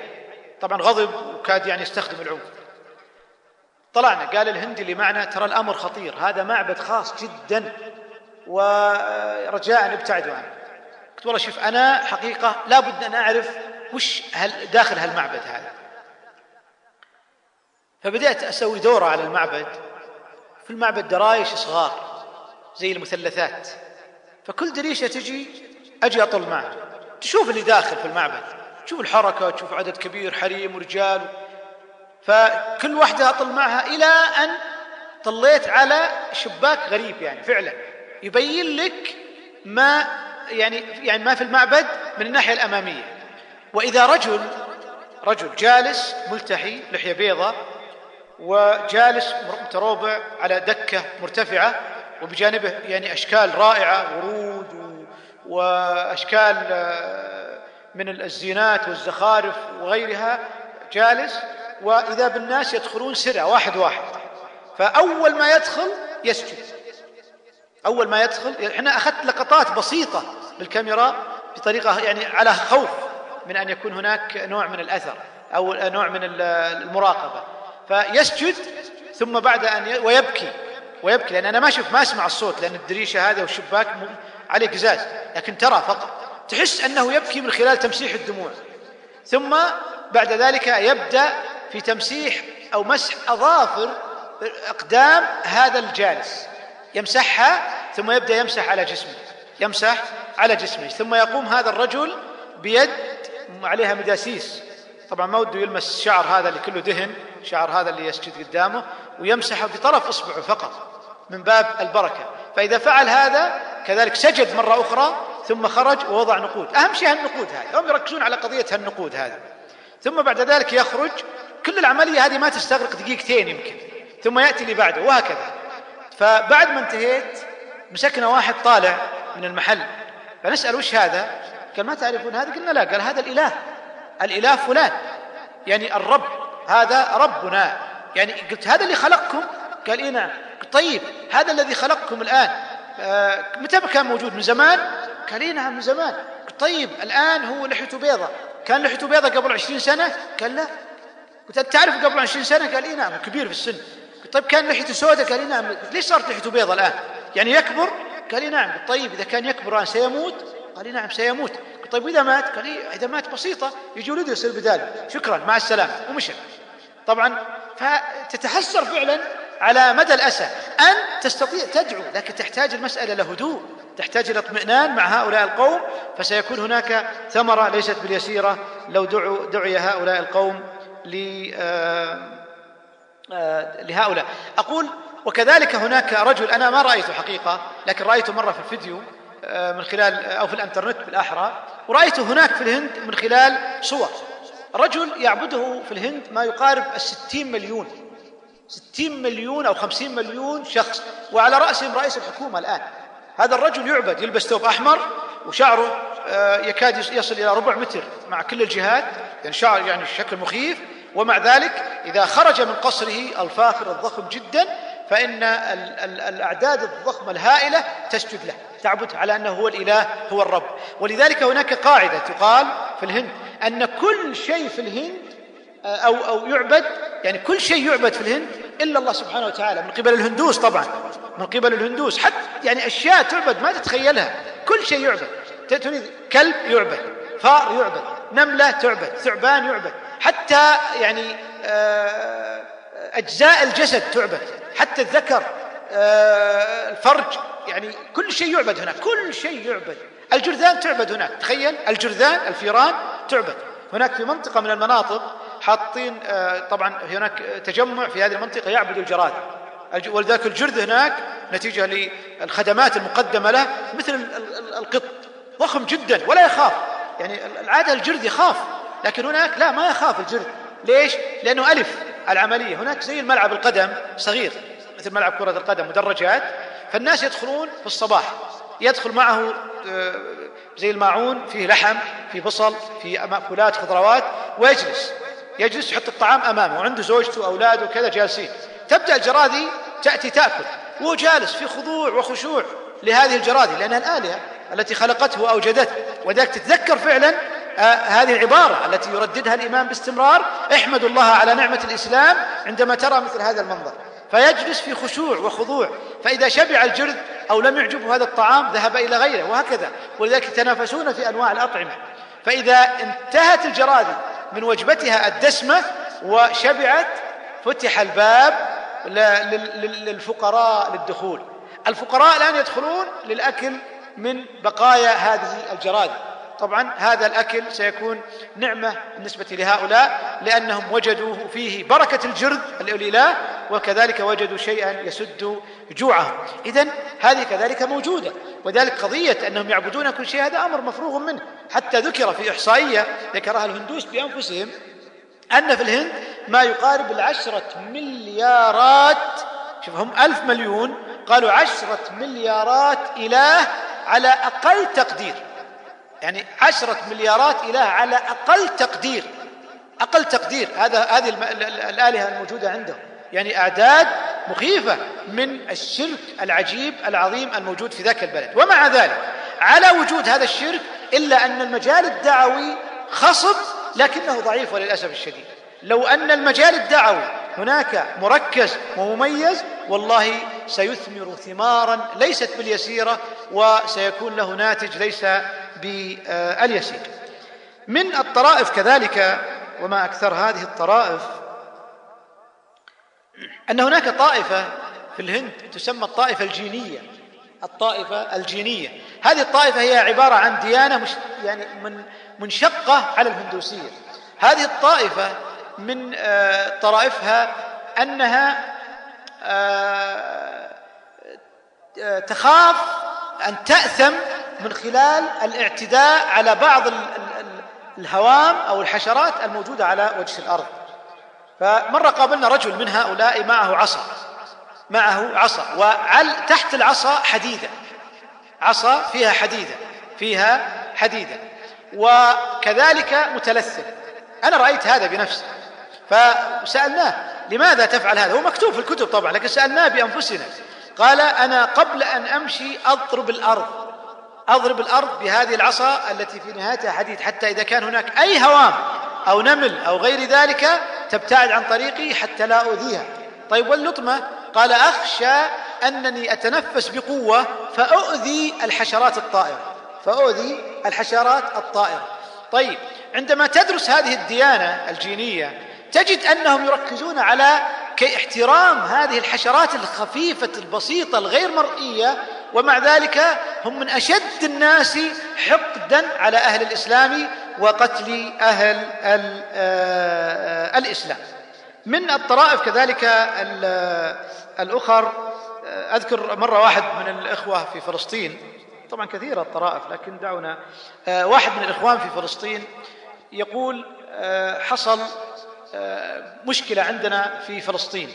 طبعا غضب وكاد يعني يستخدم العنف طلعنا. قال الهندي اللي معنا ترى الأمر خطير. هذا معبد خاص جدا. ورجاء ابتعدوا عنه. قلت والله شوف أنا حقيقة لابد أن أعرف وش هل داخل هالمعبد هذا. فبدأت أسوي دورة على المعبد. في المعبد درايش صغار زي المثلثات. فكل دريشة تجي أجي أطل معها. تشوف اللي داخل في المعبد. تشوف الحركة تشوف عدد كبير حريم ورجال فكل واحدة أطل معها إلى أن طليت على شباك غريب يعني فعلا. يبين لك ما يعني يعني ما في المعبد من الناحية الأمامية. وإذا رجل رجل جالس ملتحي لحية بيضاء وجالس متروبع على دكة مرتفعة وبجانبه يعني أشكال رائعة ورود و... وأشكال آه، من الزينات والزخارف وغيرها. جالس وإذا بالناس يدخلون سرعة واحد واحد. فأول ما يدخل يسجد. أول ما يدخل إحنا أخذت لقطات بسيطة بالكاميرا بطريقة يعني على خوف من أن يكون هناك نوع من الأثر أو نوع من المراقبة. فيسجد ثم بعد أن. ويبكي. ويبكي لأن أنا ما أشوف ما أسمع الصوت لأن الدريشة هذا والشباك. عليه قزاز لكن ترى فقط. تحس أنه يبكي من خلال تمسيح الدموع. ثم بعد ذلك يبدأ في تمسيح أو مسح أظافر أقدام هذا الجالس. يمسحها ثم يبدأ يمسح على جسمه. يمسح على جسمه. ثم يقوم هذا الرجل بيد عليها مداسيس. طبعا ما وده يلمس شعر هذا اللي كله دهن. شعر هذا اللي يسجد قدامه ويمسحه بطرف إصبعه فقط من باب البركة. فإذا فعل هذا كذلك سجد مرة أخرى ثم خرج ووضع نقود. أهم شيء النقود هذه. هم يركزون على قضية النقود هذه. ثم بعد ذلك يخرج. كل العملية هذه ما تستغرق دقيقتين يمكن. ثم يأتي اللي بعده وهكذا. فبعد ما انتهيت مسكنا واحد طالع من المحل. فنسأل وش هذا؟ قال ما تعرفون هذا؟ قلنا لا. قال هذا الإله. الإله فلان. يعني الرب. هذا ربنا. يعني قلت هذا اللي خلقكم؟ قال اي نعم. طيب هذا الذي خلقكم الآن آه متى كان موجود؟ من زمان؟ قال اي نعم من زمان. طيب الآن هو لحيته بيضة. كان لحيته بيضة قبل عشرين سنة؟ قال لا. قلت تعرف قبل عشرين سنة؟ قال اي نعم كبير في السن. طيب كان لحيته سوداء قال اي نعم. ليش صارت لحيته بيضة الآن؟ يعني يكبر؟ قال اي نعم. طيب إذا كان يكبر الآن سيموت؟ قال اي نعم سيموت. قلت طيب وإذا مات؟ قال إيه إذا مات بسيطة يجي ولده يصير بداله. شكرا مع السلامة. ومشى. طبعا فتتحسر فعلا على مدى الأسى أن تستطيع تدعو لكن تحتاج المسألة لهدوء تحتاج إلى اطمئنان مع هؤلاء القوم. فسيكون هناك ثمرة ليست باليسيرة. لو دعوا دعي هؤلاء القوم لهؤلاء. أقول وكذلك هناك رجل أنا ما رأيته حقيقة لكن رأيته مرة في الفيديو. من خلال أو في الأنترنت بالأحرى. ورأيته هناك في الهند من خلال صور. رجل يعبده في الهند ما يقارب الستين مليون. ستين مليون أو خمسين مليون شخص. وعلى رأسهم رئيس الحكومة الآن. هذا الرجل يعبد يلبس ثوب أحمر وشعره يكاد يصل إلى ربع متر مع كل الجهات. يعني شعر يعني شكل مخيف. ومع ذلك إذا خرج من قصره الفاخر الضخم جدا فإن الأعداد الضخمة الهائلة تسجد له تعبد على أنه هو الإله هو الرب. ولذلك هناك قاعدة تقال في الهند أن كل شيء في الهند أو أو يعبد يعني كل شيء يعبد في الهند إلا الله سبحانه وتعالى. من قبل الهندوس طبعا من قبل الهندوس. حتى يعني أشياء تعبد ما تتخيلها. كل شيء يعبد. تريد كلب يعبد فار يعبد نملة تعبد ثعبان يعبد. حتى يعني أجزاء الجسد تعبد. حتى الذكر الفرج يعني كل شيء يعبد هناك كل شيء يعبد. الجرذان تعبد هناك تخيل الجرذان الفيران تعبد. هناك في منطقة من المناطق حاطين طبعا هناك تجمع في هذه المنطقة يعبد الجراد الج- ولذلك الجرذ هناك نتيجة للخدمات المقدمة له مثل ال- ال- القط. ضخم جدا ولا يخاف. يعني ال- العادة الجرذ يخاف لكن هناك لا ما يخاف الجرذ. ليش؟ لأنه ألف. العملية. هناك زي الملعب القدم صغير مثل ملعب كرة القدم مدرجات فالناس يدخلون في الصباح. يدخل معه آه، زي الماعون فيه لحم فيه بصل فيه مأكولات خضروات ويجلس. يجلس يحط الطعام أمامه. وعنده زوجته واولاده كذا جالسين. تبدأ الجرادي تأتي تأكل. وهو جالس في خضوع وخشوع لهذه الجرادي لانها الآلهة التي خلقته واوجدته وذلك تتذكر فعلا هذه العبارة التي يرددها الإمام باستمرار احمدوا الله على نعمة الإسلام عندما ترى مثل هذا المنظر. فيجلس في خشوع وخضوع فإذا شبع الجرذ أو لم يعجبه هذا الطعام ذهب إلى غيره وهكذا. ولذلك يتنافسون في أنواع الأطعمة. فإذا انتهت الجرادي من وجبتها الدسمة وشبعت فتح الباب للفقراء للدخول. الفقراء الآن يدخلون للأكل من بقايا هذه الجراد طبعا هذا الأكل سيكون نعمة بالنسبة لهؤلاء لأنهم وجدوا فيه بركة الجرذ الإله وكذلك وجدوا شيئا يسد جوعهم. إذا هذه كذلك موجودة وذلك قضية أنهم يعبدون كل شيء هذا أمر مفروغ منه. حتى ذكر في إحصائية ذكرها الهندوس بأنفسهم أن في الهند ما يقارب العشرة مليارات شوف هم ألف مليون قالوا عشرة مليارات إله على أقل تقدير. يعني عشرة مليارات إله على أقل تقدير. أقل تقدير. هذا هذه الآلهة الموجودة عندهم. يعني أعداد مخيفة من الشرك العجيب العظيم الموجود في ذاك البلد. ومع ذلك على وجود هذا الشرك إلا أن المجال الدعوي خصب لكنه ضعيف وللأسف الشديد. لو أن المجال الدعوي هناك مركز ومميز والله سيثمر ثمارا ليست باليسيرة وسيكون له ناتج ليس باليسير. من الطرائف كذلك وما أكثر هذه الطرائف أن هناك طائفة في الهند تسمى الطائفة الجينية الطائفة الجينية. هذه الطائفة هي عبارة عن ديانة مش يعني من منشقة على الهندوسية. هذه الطائفة من آه، طرائفها أنها آه، آه، تخاف أن تأثم من خلال الاعتداء على بعض ال- ال- ال- الهوام أو الحشرات الموجودة على وجه الأرض. فمرة قابلنا رجل من هؤلاء معه عصا معه عصا وعل تحت العصا حديدة. عصا فيها حديدة فيها حديدة وكذلك متلثم أنا رأيت هذا بنفسي فسألناه لماذا تفعل هذا؟ هو مكتوب في الكتب طبعا لكن سألناه بأنفسنا. قال أنا قبل أن أمشي أضرب الأرض. أضرب الأرض بهذه العصا التي في نهايتها حديد حتى إذا كان هناك أي هوام أو نمل أو غير ذلك تبتعد عن طريقي حتى لا أؤذيها. طيب واللطمة؟ قال أخشى أنني أتنفس بقوة فأؤذي الحشرات الطائرة. فأؤذي الحشرات الطائرة. طيب عندما تدرس هذه الديانة الجينية تجد أنهم يركزون على كي احترام هذه الحشرات الخفيفة البسيطة الغير مرئية ومع ذلك هم من أشد الناس حقدا على أهل الإسلام وقتل أهل آه، الإسلام. من الطرائف كذلك ال- الأخر آه، أذكر مرة واحد من الإخوة في فلسطين. طبعا كثيرة الطرائف لكن دعونا. آه، واحد من الإخوان في فلسطين يقول حصل مشكلة عندنا في فلسطين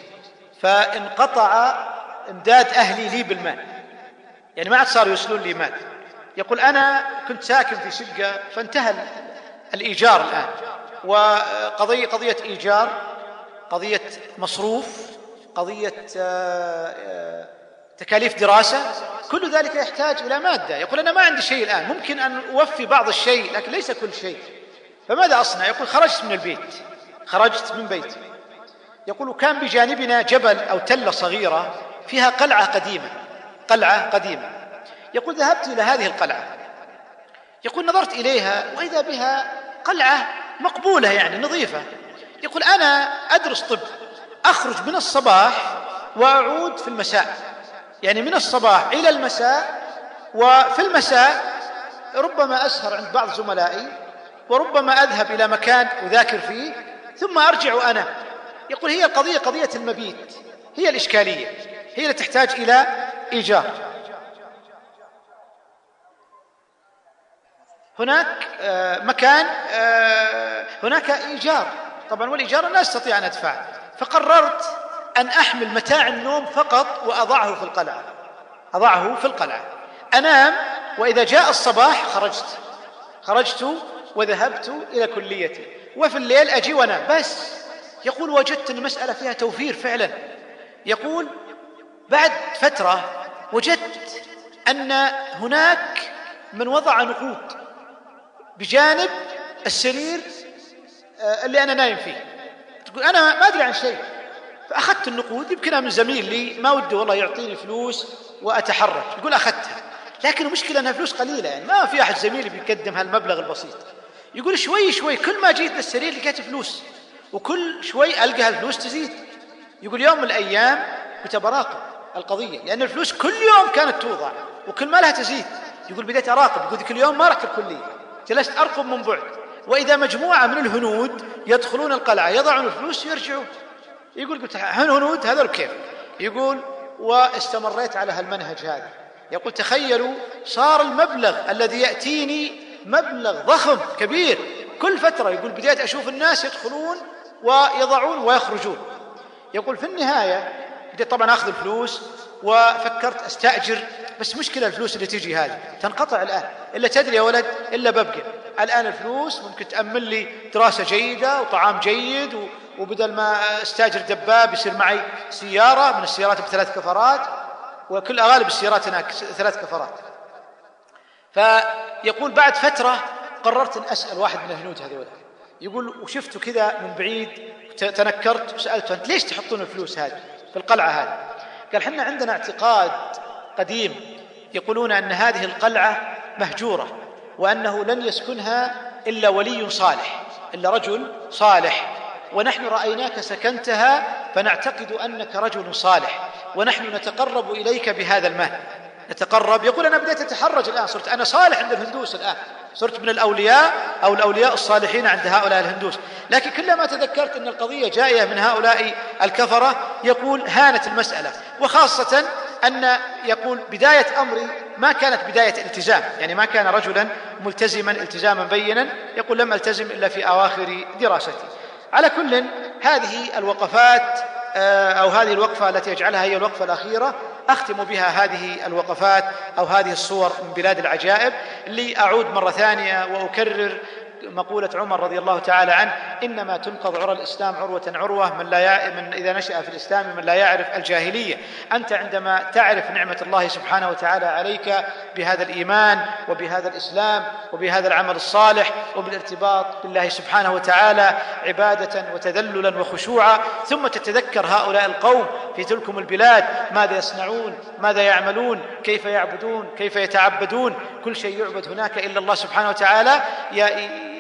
فانقطع امداد أهلي لي بالماء. يعني ما عاد صاروا يرسلون لي مال. يقول أنا كنت ساكن في شقة فانتهى ال- الإيجار الآن. وقضية قضية إيجار قضية مصروف قضية آه، آه، تكاليف دراسة كل ذلك يحتاج إلى مادة. يقول أنا ما عندي شيء الآن ممكن أن أوفي بعض الشيء لكن ليس كل شيء. فماذا أصنع؟ يقول خرجت من البيت. خرجت من بيتي يقول كان بجانبنا جبل أو تلة صغيرة فيها قلعة قديمة. قلعة قديمة. يقول ذهبت إلى هذه القلعة. يقول نظرت إليها وإذا بها قلعة مقبولة يعني نظيفة. يقول أنا أدرس طب أخرج من الصباح وأعود في المساء. يعني من الصباح إلى المساء وفي المساء ربما أسهر عند بعض زملائي وربما أذهب إلى مكان أذاكر فيه ثم أرجع أنا. يقول هي القضية قضية المبيت. هي الإشكالية. هي اللي تحتاج إلى إيجار. هناك آه، مكان آه، هناك إيجار. طبعا والإيجار لا أستطيع أن أدفع فقررت أن أحمل متاع النوم فقط وأضعه في القلعة. أضعه في القلعة. أنام وإذا جاء الصباح خرجت. خرجت وذهبت إلى كليتي. وفي الليل أجي وأنام. بس. يقول وجدت المسألة فيها توفير فعلا. يقول بعد فترة وجدت أن هناك من وضع نقود بجانب السرير آه، اللي أنا نايم فيه. تقول أنا ما أدري عن شيء. فأخذت النقود يمكنها من زميل لي ما وده والله يعطيني فلوس وأتحرك. يقول أخذتها. لكن المشكلة أنها فلوس قليلة يعني ما في أحد زميلي بيقدم هالمبلغ البسيط. يقول شوي شوي كل ما جيت للسرير لقيت فلوس وكل شوي ألقى هالفلوس تزيد. يقول يوم من الأيام كنت براقب القضية لأن الفلوس كل يوم كانت توضع وكل ما لها تزيد. يقول بديت أراقب يقول ذيك اليوم ما رحت الكلية جلست أرقب من بعد. وإذا مجموعة من الهنود يدخلون القلعة يضعون الفلوس ويرجعون يقول قلت هنود هذول كيف يقول واستمريت على هالمنهج هذا. يقول تخيلوا صار المبلغ الذي يأتيني مبلغ ضخم كبير. كل فترة يقول بديت أشوف الناس يدخلون ويضعون ويخرجون. يقول في النهاية طبعا أخذ الفلوس وفكرت أستأجر بس مشكلة الفلوس اللي تجي هذه تنقطع الآن. إلا تدري يا ولد إلا ببقى. الآن الفلوس ممكن تأمن لي دراسة جيدة وطعام جيد وبدل ما أستأجر دباب يصير معي سيارة من السيارات بثلاث كفرات وكل غالب السيارات هناك ثلاث كفرات. فيقول بعد فترة قررت أن أسأل واحد من الهنود هذول. يقول وشفته كذا من بعيد تنكرت وسالته أنت ليش تحطون الفلوس هذه؟ في القلعة هذه؟ قال حنا عندنا اعتقاد قديم يقولون أن هذه القلعة مهجورة وأنه لن يسكنها إلا ولي صالح إلا رجل صالح. ونحن رأيناك سكنتها فنعتقد أنك رجل صالح ونحن نتقرب إليك بهذا المال نتقرب؟ يقول أنا بديت أتحرج الآن صرت أنا صالح عند الهندوس الآن. صرت من الأولياء أو الأولياء الصالحين عند هؤلاء الهندوس. لكن كلما تذكرت أن القضية جاية من هؤلاء الكفرة يقول هانت المسألة. وخاصة أن يقول بداية امري ما كانت بداية التزام يعني ما كان رجلا ملتزما التزاما بينا يقول لم ألتزم إلا في أواخر دراستي. على كل هذه الوقفات آه، أو هذه الوقفة التي اجعلها هي الوقفة الأخيرة أختم بها هذه الوقفات أو هذه الصور من بلاد العجائب لأعود مرة ثانية وأكرر مقولة عمر رضي الله تعالى عنه إنما تنقض عرى الإسلام عروة عروة من لا. من إذا نشأ في الإسلام من لا يعرف الجاهلية. أنت عندما تعرف نعمة الله سبحانه وتعالى عليك بهذا الإيمان وبهذا الإسلام وبهذا العمل الصالح وبالارتباط بالله سبحانه وتعالى عبادة وتذللا وخشوعا ثم تتذكر هؤلاء القوم في تلكم البلاد ماذا يصنعون؟ ماذا يعملون؟ كيف يعبدون؟ كيف يتعبدون؟ كل شيء يعبد هناك إلا الله سبحانه وتعالى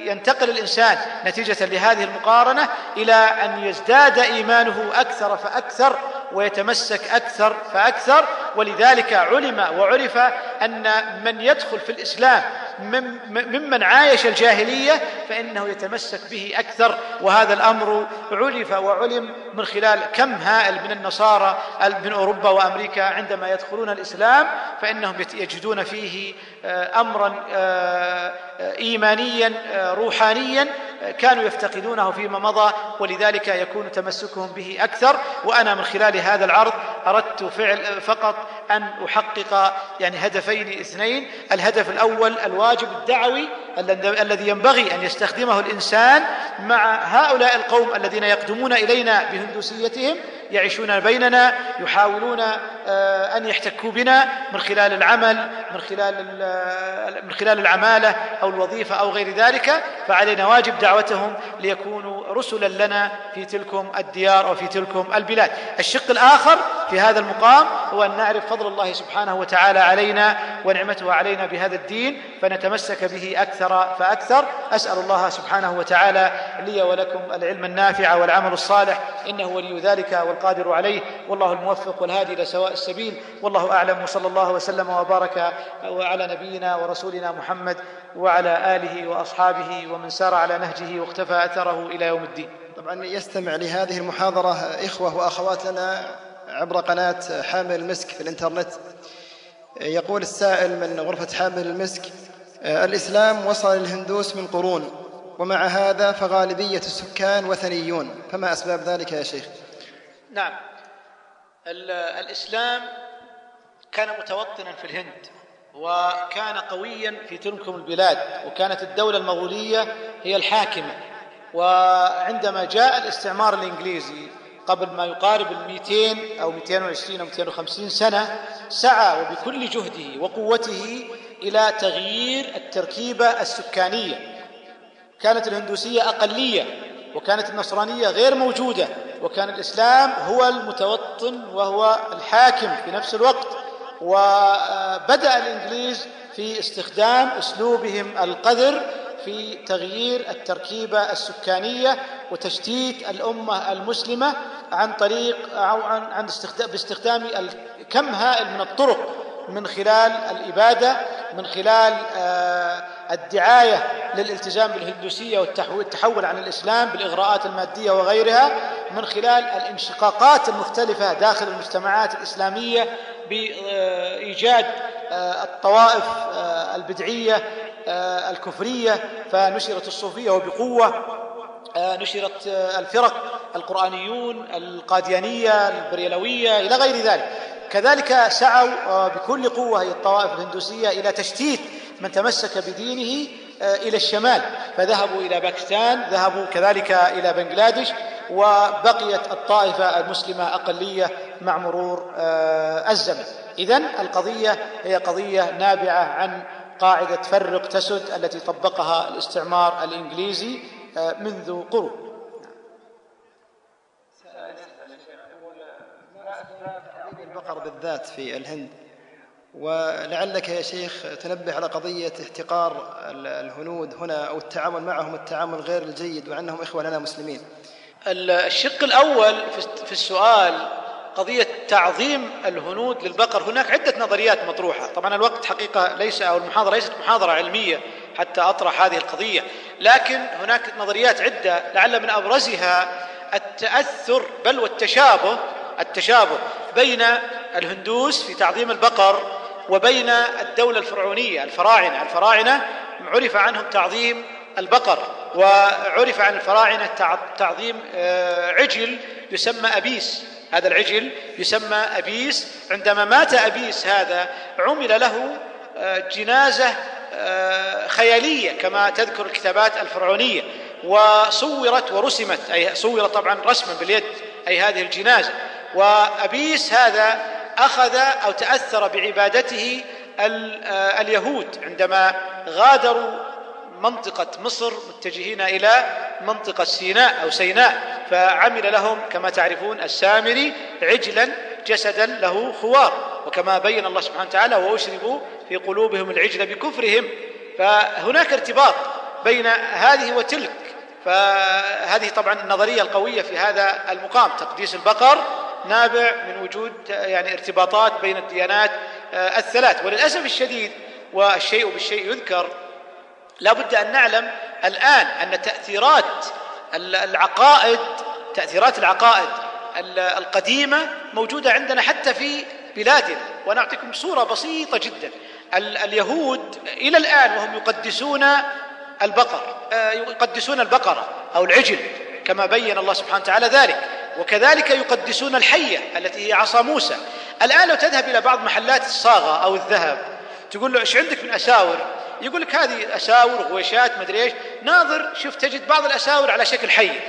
ينتقل الإنسان نتيجة لهذه المقارنة إلى أن يزداد إيمانه أكثر فأكثر ويتمسك أكثر فأكثر ولذلك علم وعرف أن من يدخل في الإسلام ممن عايش الجاهلية فإنه يتمسك به أكثر وهذا الأمر عرف وعلم من خلال كم هائل من النصارى من أوروبا وأمريكا عندما يدخلون الإسلام فإنهم يجدون فيه آه، امرا آه، ايمانيا آه، روحانيا كانوا يفتقدونه فيما مضى ولذلك يكون تمسكهم به أكثر. وأنا من خلال هذا العرض أردت فعل فقط أن أحقق يعني هدفين اثنين. الهدف الأول الواجب الدعوي الذي ينبغي أن يستخدمه الإنسان مع هؤلاء القوم الذين يقدمون إلينا بهندوسيتهم. يعيشون بيننا يحاولون آه، أن يحتكوا بنا من خلال العمل من خلال من خلال العمالة أو الوظيفة أو غير ذلك فعلينا واجب دعوتهم ليكونوا رسلا لنا في تلكم الديار أو في تلكم البلاد. الشق الآخر في هذا المقام هو أن نعرف فضل الله سبحانه وتعالى علينا ونعمته علينا بهذا الدين فنتمسك به أكثر فأكثر أسأل الله سبحانه وتعالى لي ولكم العلم النافع والعمل الصالح إنه ولي ذلك والقادر عليه. والله الموفق والهادي إلى سواء السبيل. والله أعلم. وصلى الله وسلم وبارك على نبينا ورسولنا محمد وعلى آله وأصحابه ومن سار على نهجه واقتفى أثره إلى يوم الدين. طبعا يستمع لهذه المحاضرة إخوة واخوات لنا عبر قناة حامل المسك في الإنترنت. يقول السائل من غرفة حامل المسك الإسلام وصل للهندوس من قرون ومع هذا فغالبية السكان وثنيون فما أسباب ذلك يا شيخ؟ نعم. ال- الإسلام كان متوطنا في الهند وكان قويا في تلكم البلاد وكانت الدولة المغولية هي الحاكمة. وعندما جاء الاستعمار الإنجليزي قبل ما يقارب المئتين أو 220 أو 250 سنة سعى وبكل جهده وقوته إلى تغيير التركيبة السكانية. كانت الهندوسية أقلية وكانت النصرانية غير موجودة. وكان الإسلام هو المتوطن وهو الحاكم في نفس الوقت وبدأ الإنجليز في استخدام أسلوبهم القذر في تغيير التركيبة السكانية وتشتيت الأمة المسلمة عن طريق أو عن عن استخدام باستخدام كم هائل من الطرق من خلال الإبادة من خلال آه، الدعاية للالتزام بالهندوسية والتحول عن الإسلام بالإغراءات المادية وغيرها من خلال الانشقاقات المختلفة داخل المجتمعات الإسلامية بإيجاد آه، الطوائف آه، البدعية آه، الكفرية فنشرت الصوفية وبقوة آه، نشرت الفرق القرآنيون القاديانية البريلوية إلى غير ذلك. كذلك سعوا بكل قوة الطوائف الهندوسية إلى تشتيت من تمسك بدينه آه، إلى الشمال فذهبوا إلى باكستان ذهبوا كذلك إلى بنغلاديش وبقيت الطائفة المسلمة أقلية مع مرور آه، الزمن. إذن القضية هي قضية نابعة عن قاعدة فرق تسد التي طبقها الاستعمار الإنجليزي آه، منذ قرون. البقر بالذات في الهند. ولعلك يا شيخ تنبه على قضية احتقار ال- الهنود هنا أو التعامل معهم التعامل غير الجيد وأنهم إخوة لنا مسلمين. الشق الأول في السؤال قضية تعظيم الهنود للبقر. هناك عدة نظريات مطروحة. طبعا الوقت حقيقة ليس أو المحاضرة ليست محاضرة علمية حتى أطرح هذه القضية. لكن هناك نظريات عدة لعل من أبرزها التأثر بل والتشابه التشابه بين الهندوس في تعظيم البقر وبين الدولة الفرعونية الفراعنة. الفراعنة عرف عنهم تعظيم البقر وعرف عن الفراعنة تع- تعظيم آه، عجل يسمى أبيس. هذا العجل يسمى أبيس. عندما مات أبيس هذا عمل له آه، جنازة آه، خيالية كما تذكر الكتابات الفرعونية. وصورت ورسمت أي صورت طبعا رسما باليد أي هذه الجنازة. وأبيس هذا أخذ أو تأثر بعبادته آه، اليهود عندما غادروا منطقة مصر متجهين إلى منطقة سيناء أو سيناء فعمل لهم كما تعرفون السامري عجلا جسدا له خوار. وكما بين الله سبحانه وتعالى وأشربوا في قلوبهم العجل بكفرهم. فهناك ارتباط بين هذه وتلك فهذه طبعا النظرية القوية في هذا المقام. تقديس البقر نابع من وجود يعني ارتباطات بين الديانات آه، الثلاث. وللأسف الشديد والشيء بالشيء يذكر لا بد أن نعلم الآن أن تأثيرات ال- العقائد تأثيرات العقائد ال- القديمة موجودة عندنا حتى في بلادنا. وأنا أعطيكم صورة بسيطة جدا. ال- اليهود إلى الآن وهم يقدسون البقر آه، يقدسون البقرة أو العجل كما بين الله سبحانه وتعالى ذلك. وكذلك يقدسون الحية التي هي عصا موسى. الآن لو تذهب إلى بعض محلات الصاغة أو الذهب تقول له إيش عندك من أساور؟ يقول لك هذه أساور غويشات مدري إيش. ناظر شوف تجد بعض الأساور على شكل حية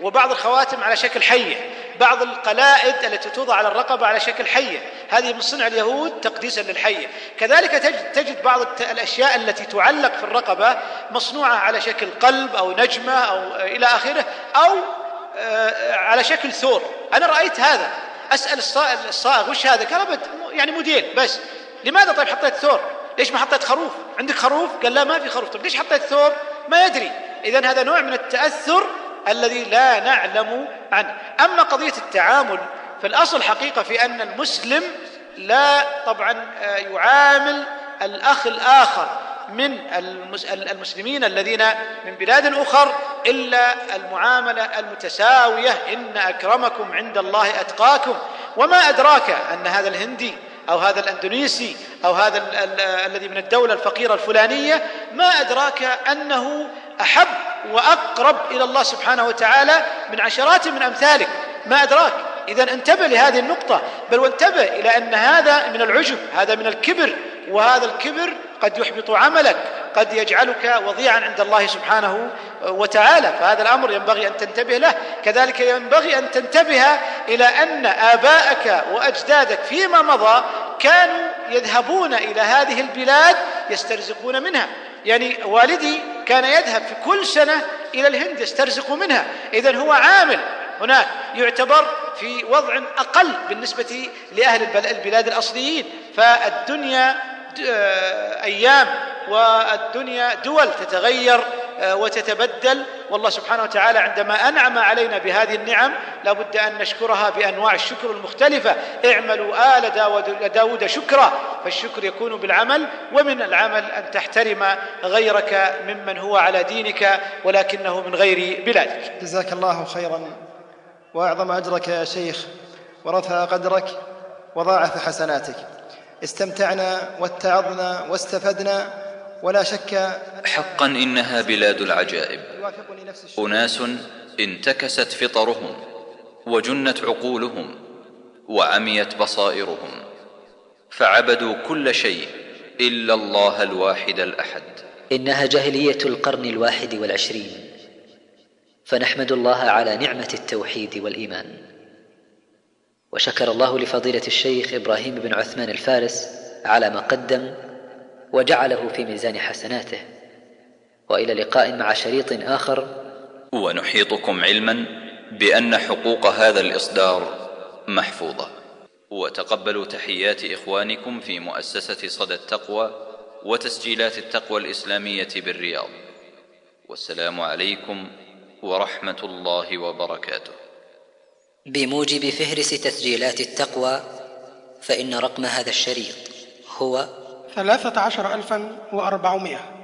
وبعض الخواتم على شكل حية. بعض القلائد التي توضع على الرقبة على شكل حية. هذه من صنع اليهود تقديسا للحية. كذلك تجد, تجد بعض الأشياء التي تعلق في الرقبة مصنوعة على شكل قلب أو نجمة أو آه، إلى آخره أو آه، على شكل ثور. أنا رأيت هذا. أسأل الصائغ وش هذا؟ قال أبد يعني موديل بس. لماذا طيب حطيت ثور؟ ليش ما حطيت خروف؟ عندك خروف؟ قال لا ما في خروف. طيب ليش حطيت ثور؟ ما يدري. اذا هذا نوع من التأثر الذي لا نعلم عنه. أما قضية التعامل فالأصل حقيقة في أن المسلم لا طبعا آه، يعامل الأخ الآخر من المس- المسلمين الذين من بلاد أخر إلا المعاملة المتساوية إن أكرمكم عند الله أتقاكم. وما أدراك أن هذا الهندي أو هذا الأندونيسي أو هذا ال ال الذي من الدولة الفقيرة الفلانية ما أدراك أنه أحب وأقرب إلى الله سبحانه وتعالى من عشرات من أمثالك. ما أدراك. إذا انتبه لهذه النقطة. بل وانتبه إلى أن هذا من العجب هذا من الكبر وهذا الكبر قد يحبط عملك قد يجعلك وضيعا عند الله سبحانه وتعالى. فهذا الأمر ينبغي أن تنتبه له. كذلك ينبغي أن تنتبه إلى أن آباءك وأجدادك فيما مضى كانوا يذهبون إلى هذه البلاد يسترزقون منها. يعني والدي كان يذهب في كل سنة إلى الهند يسترزق منها. اذا هو عامل هناك يعتبر في وضع أقل بالنسبة لأهل البلاد الأصليين. فالدنيا أيام والدنيا دول تتغير وتتبدل. والله سبحانه وتعالى عندما أنعم علينا بهذه النعم لابد أن نشكرها بأنواع الشكر المختلفة. اعملوا آل داود, داود شكرا فالشكر يكون بالعمل ومن العمل أن تحترم غيرك ممن هو على دينك ولكنه من غير بلادك. جزاك الله خيرا. وأعظم أجرك يا شيخ ورفع قدرك وضاعف حسناتك. استمتعنا واتعظنا واستفدنا ولا شك حقا إنها بلاد العجائب. أناس انتكست فطرهم وجنت عقولهم وعميت بصائرهم فعبدوا كل شيء إلا الله الواحد الأحد. إنها جاهلية القرن الواحد والعشرين فنحمد الله على نعمة التوحيد والإيمان. وشكر الله لفضيلة الشيخ إبراهيم بن عثمان الفارس على ما قدم وجعله في ميزان حسناته. وإلى لقاء مع شريط آخر. ونحيطكم علما بأن حقوق هذا الإصدار محفوظة. وتقبلوا تحيات إخوانكم في مؤسسة صدى التقوى وتسجيلات التقوى الإسلامية بالرياض. والسلام عليكم ورحمة الله وبركاته. بموجب فهرس تسجيلات التقوى فإن رقم هذا الشريط هو ثلاثة عشر الفا وأربعمائة.